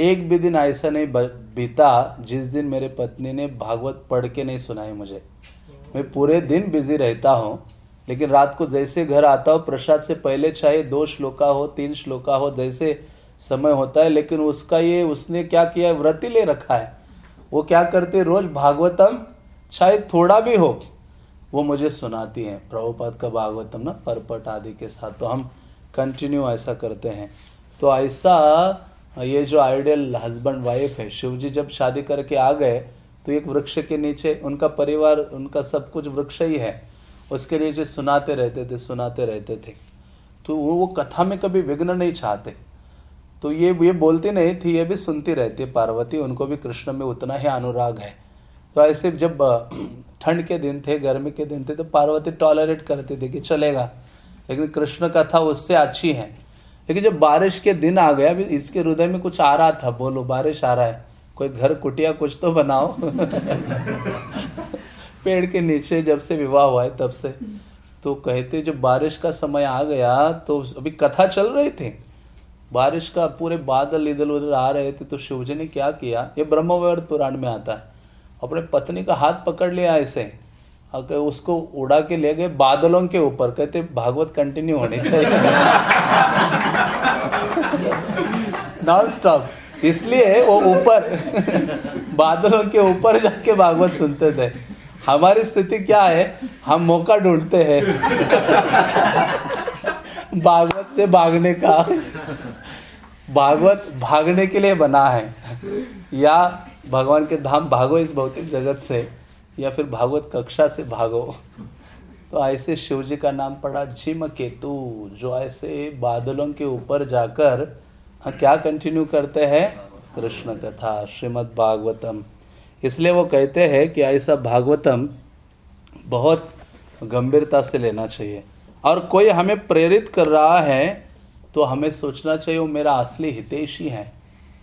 एक भी दिन ऐसा नहीं बीता जिस दिन मेरे पत्नी ने भागवत पढ़ के नहीं सुनाई मुझे। मैं पूरे दिन बिज़ी रहता हूँ, लेकिन रात को जैसे घर आता हूँ, प्रसाद से पहले चाहे दो श्लोका हो, तीन श्लोका हो, जैसे समय होता है, लेकिन उसका ये, उसने क्या किया है, व्रति ले रखा है। वो क्या करते रोज भागवतम, चाहे थोड़ा भी हो, वो मुझे सुनाती हैं। प्रभुपाद का भागवतम ना, परपट आदि के साथ। तो हम कंटिन्यू ऐसा करते हैं। तो ऐसा, ये जो आइडियल हस्बैंड वाइफ है शिव जी जब शादी करके आ गए तो एक वृक्ष के नीचे उनका परिवार, उनका सब कुछ वृक्ष ही है। उसके नीचे सुनाते रहते थे, सुनाते रहते थे। तो वो वो कथा में कभी विघ्न नहीं चाहते तो ये ये बोलती नहीं थी, ये भी सुनती रहती है पार्वती, उनको भी कृष्ण में उतना ही अनुराग है। तो ऐसे जब, ठंड के दिन थे, गर्मी के दिन थे तो पार्वती टॉलरेट करती थी कि चलेगा। लेकिन कृष्ण कथा उससे अच्छी है। लेकिन जब बारिश के दिन आ गया, अभी इसके हृदय में कुछ आ रहा था, बोलो, बारिश आ रहा है। कोई घर, कुटिया कुछ तो बनाओ। पेड़ के नीचे जब से विवाह हुआ है, तब से। तो कहते, जब बारिश का समय आ गया तो अभी कथा चल रही थी। बारिश का पूरे बादल इधर उधर आ रहे थे तो शिवजी ने क्या किया, ये ब्रह्मवैवर्त पुराण में आता है। अपने पत्नी का हाथ पकड़ लिया ऐसे कहे उसको उड़ा के ले गए बादलों के ऊपर, कहते भागवत कंटिन्यू होने चाहिए। नॉन स्टॉप इसलिए वो ऊपर, बादलों के ऊपर जाके भागवत सुनते थे। हमारी स्थिति क्या है? हम मौका ढूंढते हैं। भागवत से भागने का। भागवत भागने के लिए बना है। या भगवान के धाम भागो इस भौतिक जगत से। या फिर भागवत कक्षा से भागो तो ऐसे शिव जी का नाम पड़ा जिम केतु जो ऐसे बादलों के ऊपर जाकर हाँ, क्या कंटिन्यू करते हैं? कृष्ण कथा श्रीमद् भागवतम इसलिए वो कहते हैं कि ऐसा भागवतम बहुत गंभीरता से लेना चाहिए। और कोई हमें प्रेरित कर रहा है तो हमें सोचना चाहिए वो मेरा असली हितैषी है।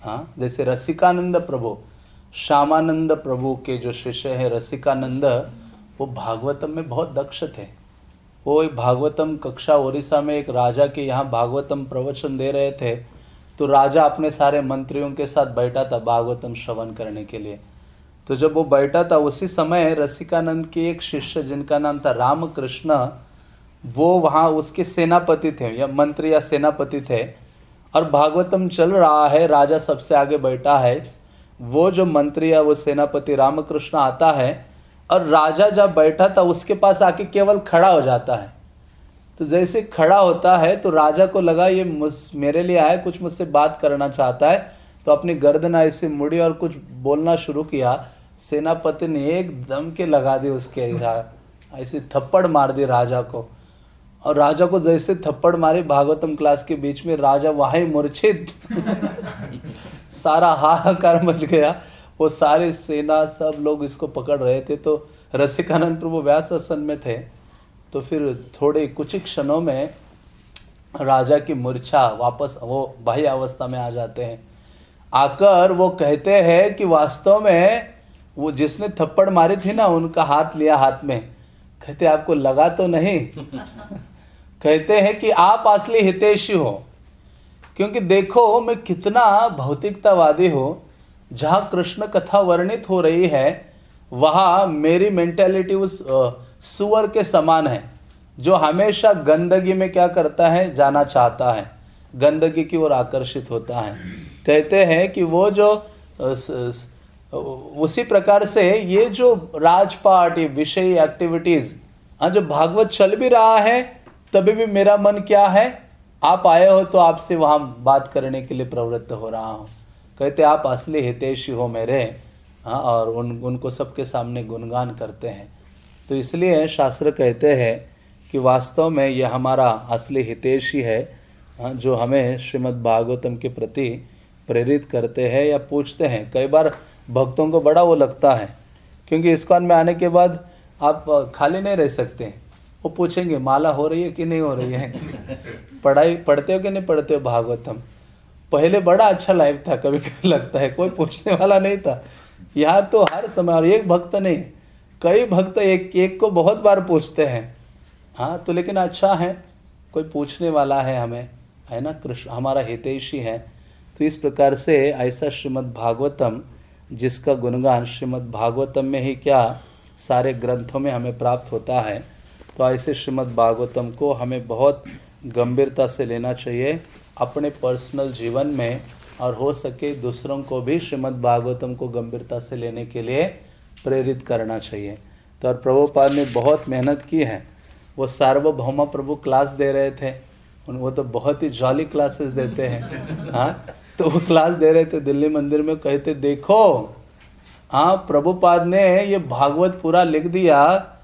हाँ जैसे रसिकानंद प्रभु श्यामानंद प्रभु के जो शिष्य है, रसिकानंद, वो भागवतम में बहुत दक्ष थे। वो एक भागवतम कक्षा ओडिशा में एक राजा के यहाँ भागवतम प्रवचन दे रहे थे। तो राजा अपने सारे मंत्रियों के साथ बैठा था भागवतम श्रवण करने के लिए। तो जब वो बैठा था, उसी समय रसिकानंद के एक शिष्य, जिनका नाम था रामकृष्ण, वो वहाँ उसके सेनापति थे, या मंत्री या सेनापति थे। और भागवतम चल रहा है, राजा सबसे आगे बैठा है। वो जो मंत्री या वो सेनापति रामकृष्ण आता है और राजा जब बैठा था उसके पास आके केवल खड़ा हो जाता है। तो जैसे खड़ा होता है तो राजा को लगा ये मेरे लिए आया, कुछ मुझसे बात करना चाहता है। तो अपनी गर्दन ऐसे मुड़ी और कुछ बोलना शुरू किया। सेनापति ने एकदम के लगा दी उसके ऐसे थप्पड़ मार दी राजा को। और राजा को जैसे थप्पड़ मारे, भागवतम क्लास के बीच में राजा वहाँ मूर्छित। सारा हाहाकार मच गया। वो सारे सेना सब लोग इसको पकड़ रहे थे। तो रसिकानंद प्रभु व्यास आसन में थे। तो फिर थोड़े कुछ क्षणों में राजा की मूर्छा वापस वो बाह्य अवस्था में आ जाते हैं। आकर वो कहते हैं कि वास्तव में वो जिसने थप्पड़ मारी थी ना, उनका हाथ लिया हाथ में। कहते आपको लगा तो नहीं? कहते हैं कि आप असली हितेशी हो। क्योंकि देखो मैं कितना भौतिकतावादी हूँ। जहाँ कृष्ण कथा वर्णित हो रही है, वहाँ मेरी मेंटेलिटी उस सुअर के समान है, जो हमेशा गंदगी में क्या करता है, जाना चाहता है। गंदगी की ओर आकर्षित होता है। कहते हैं कि वो जो उसी प्रकार से ये जो राजपाट, ये विषय एक्टिविटीज़ हाँ जो भागवत चल भी रहा है, तभी भी मेरा मन क्या है आप आए हो तो आपसे वहाँ बात करने के लिए प्रवृत्त हो रहा हूँ। कहते आप असली हितेशी हो मेरे हाँ और उन उनको सबके सामने गुणगान करते हैं। तो इसलिए शास्त्र कहते हैं कि वास्तव में यह हमारा असली हितेशी है हाँ, जो हमें श्रीमद् भागवतम के प्रति प्रेरित करते हैं या पूछते हैं। कई बार भक्तों को बड़ा वो लगता है क्योंकि इस्कॉन में आने के बाद आप खाली नहीं रह सकते। वो पूछेंगे, माला हो रही है कि नहीं हो रही है? पढ़ाई, पढ़ते हो कि नहीं पढ़ते हो, भागवतम? पहले बड़ा अच्छा लाइफ था, कभी कभी लगता है, कोई पूछने वाला नहीं था। यहाँ तो हर समय, और एक भक्त नहीं, कई भक्त एक एक को बहुत बार पूछते हैं हाँ तो लेकिन अच्छा है, कोई पूछने वाला है हमें, है ना, कृष्ण, हमारा हितैषी है। तो इस प्रकार से ऐसा श्रीमद् भागवतम, जिसका गुणगान श्रीमद् भागवतम में ही क्या सारे ग्रंथों में हमें प्राप्त होता है तो ऐसे श्रीमद् भागवतम को हमें बहुत गंभीरता से लेना चाहिए अपने पर्सनल जीवन में और हो सके दूसरों को भी श्रीमद् भागवतम को गंभीरता से लेने के लिए प्रेरित करना चाहिए। तो और प्रभुपाद ने बहुत मेहनत की है। वो सार्वभौमा प्रभु क्लास दे रहे थे। वो तो बहुत ही जॉली क्लासेस देते हैं। हाँ? तो वो क्लास दे रहे थे दिल्ली मंदिर में, कहते, देखो हाँ प्रभुपाद ने ये भागवत पूरा लिख दिया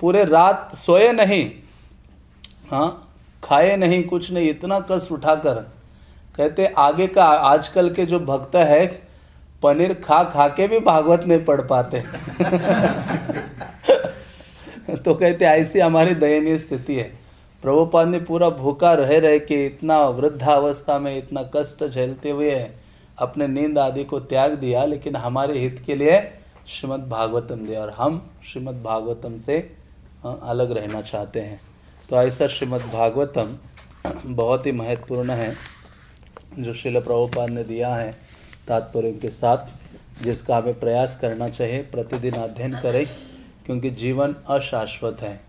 पूरे रात सोए नहीं हाँ खाए नहीं, कुछ नहीं, इतना कष्ट उठाकर कहते, आगे का, आजकल के जो भक्त है, पनीर खा खा के भी भागवत नहीं पढ़ पाते। तो कहते, ऐसी हमारी दयनीय स्थिति है। प्रभुपाद ने पूरा भूखा रह रहे के इतना वृद्धावस्था में इतना कष्ट झेलते हुए अपने नींद आदि को त्याग दिया, लेकिन हमारे हित के लिए श्रीमद् भागवतम दिया और हम श्रीमद् भागवतम से अलग रहना चाहते हैं। तो ऐसा श्रीमद् भागवतम बहुत ही महत्वपूर्ण है, जो शिल प्रभुपाद ने दिया है तात्पर्य के साथ, जिसका हमें प्रयास करना चाहिए, प्रतिदिन अध्ययन करें, क्योंकि जीवन अशाश्वत है।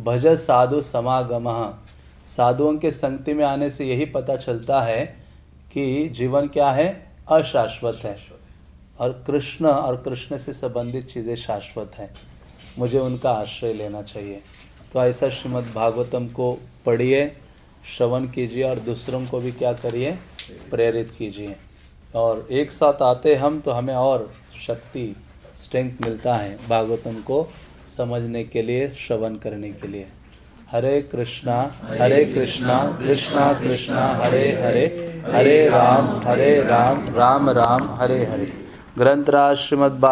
भज साधु समागम। साधुओं के संगति में आने से यही पता चलता है कि जीवन क्या है? अशाश्वत है। और कृष्ण और कृष्ण से संबंधित चीज़ें शाश्वत हैं। मुझे उनका आश्रय लेना चाहिए। तो ऐसा श्रीमद् भागवतम को पढ़िए, श्रवण कीजिए और दूसरों को भी क्या करिए, प्रेरित कीजिए। और एक साथ आते हम तो हमें और शक्ति स्ट्रेंथ मिलता है भागवतम को समझने के लिए, श्रवण करने के लिए। हरे कृष्णा हरे कृष्णा कृष्णा कृष्णा, हरे हरे हरे राम हरे राम राम राम, हरे हरे। ग्रंथ ग्रंथराज श्रीमद्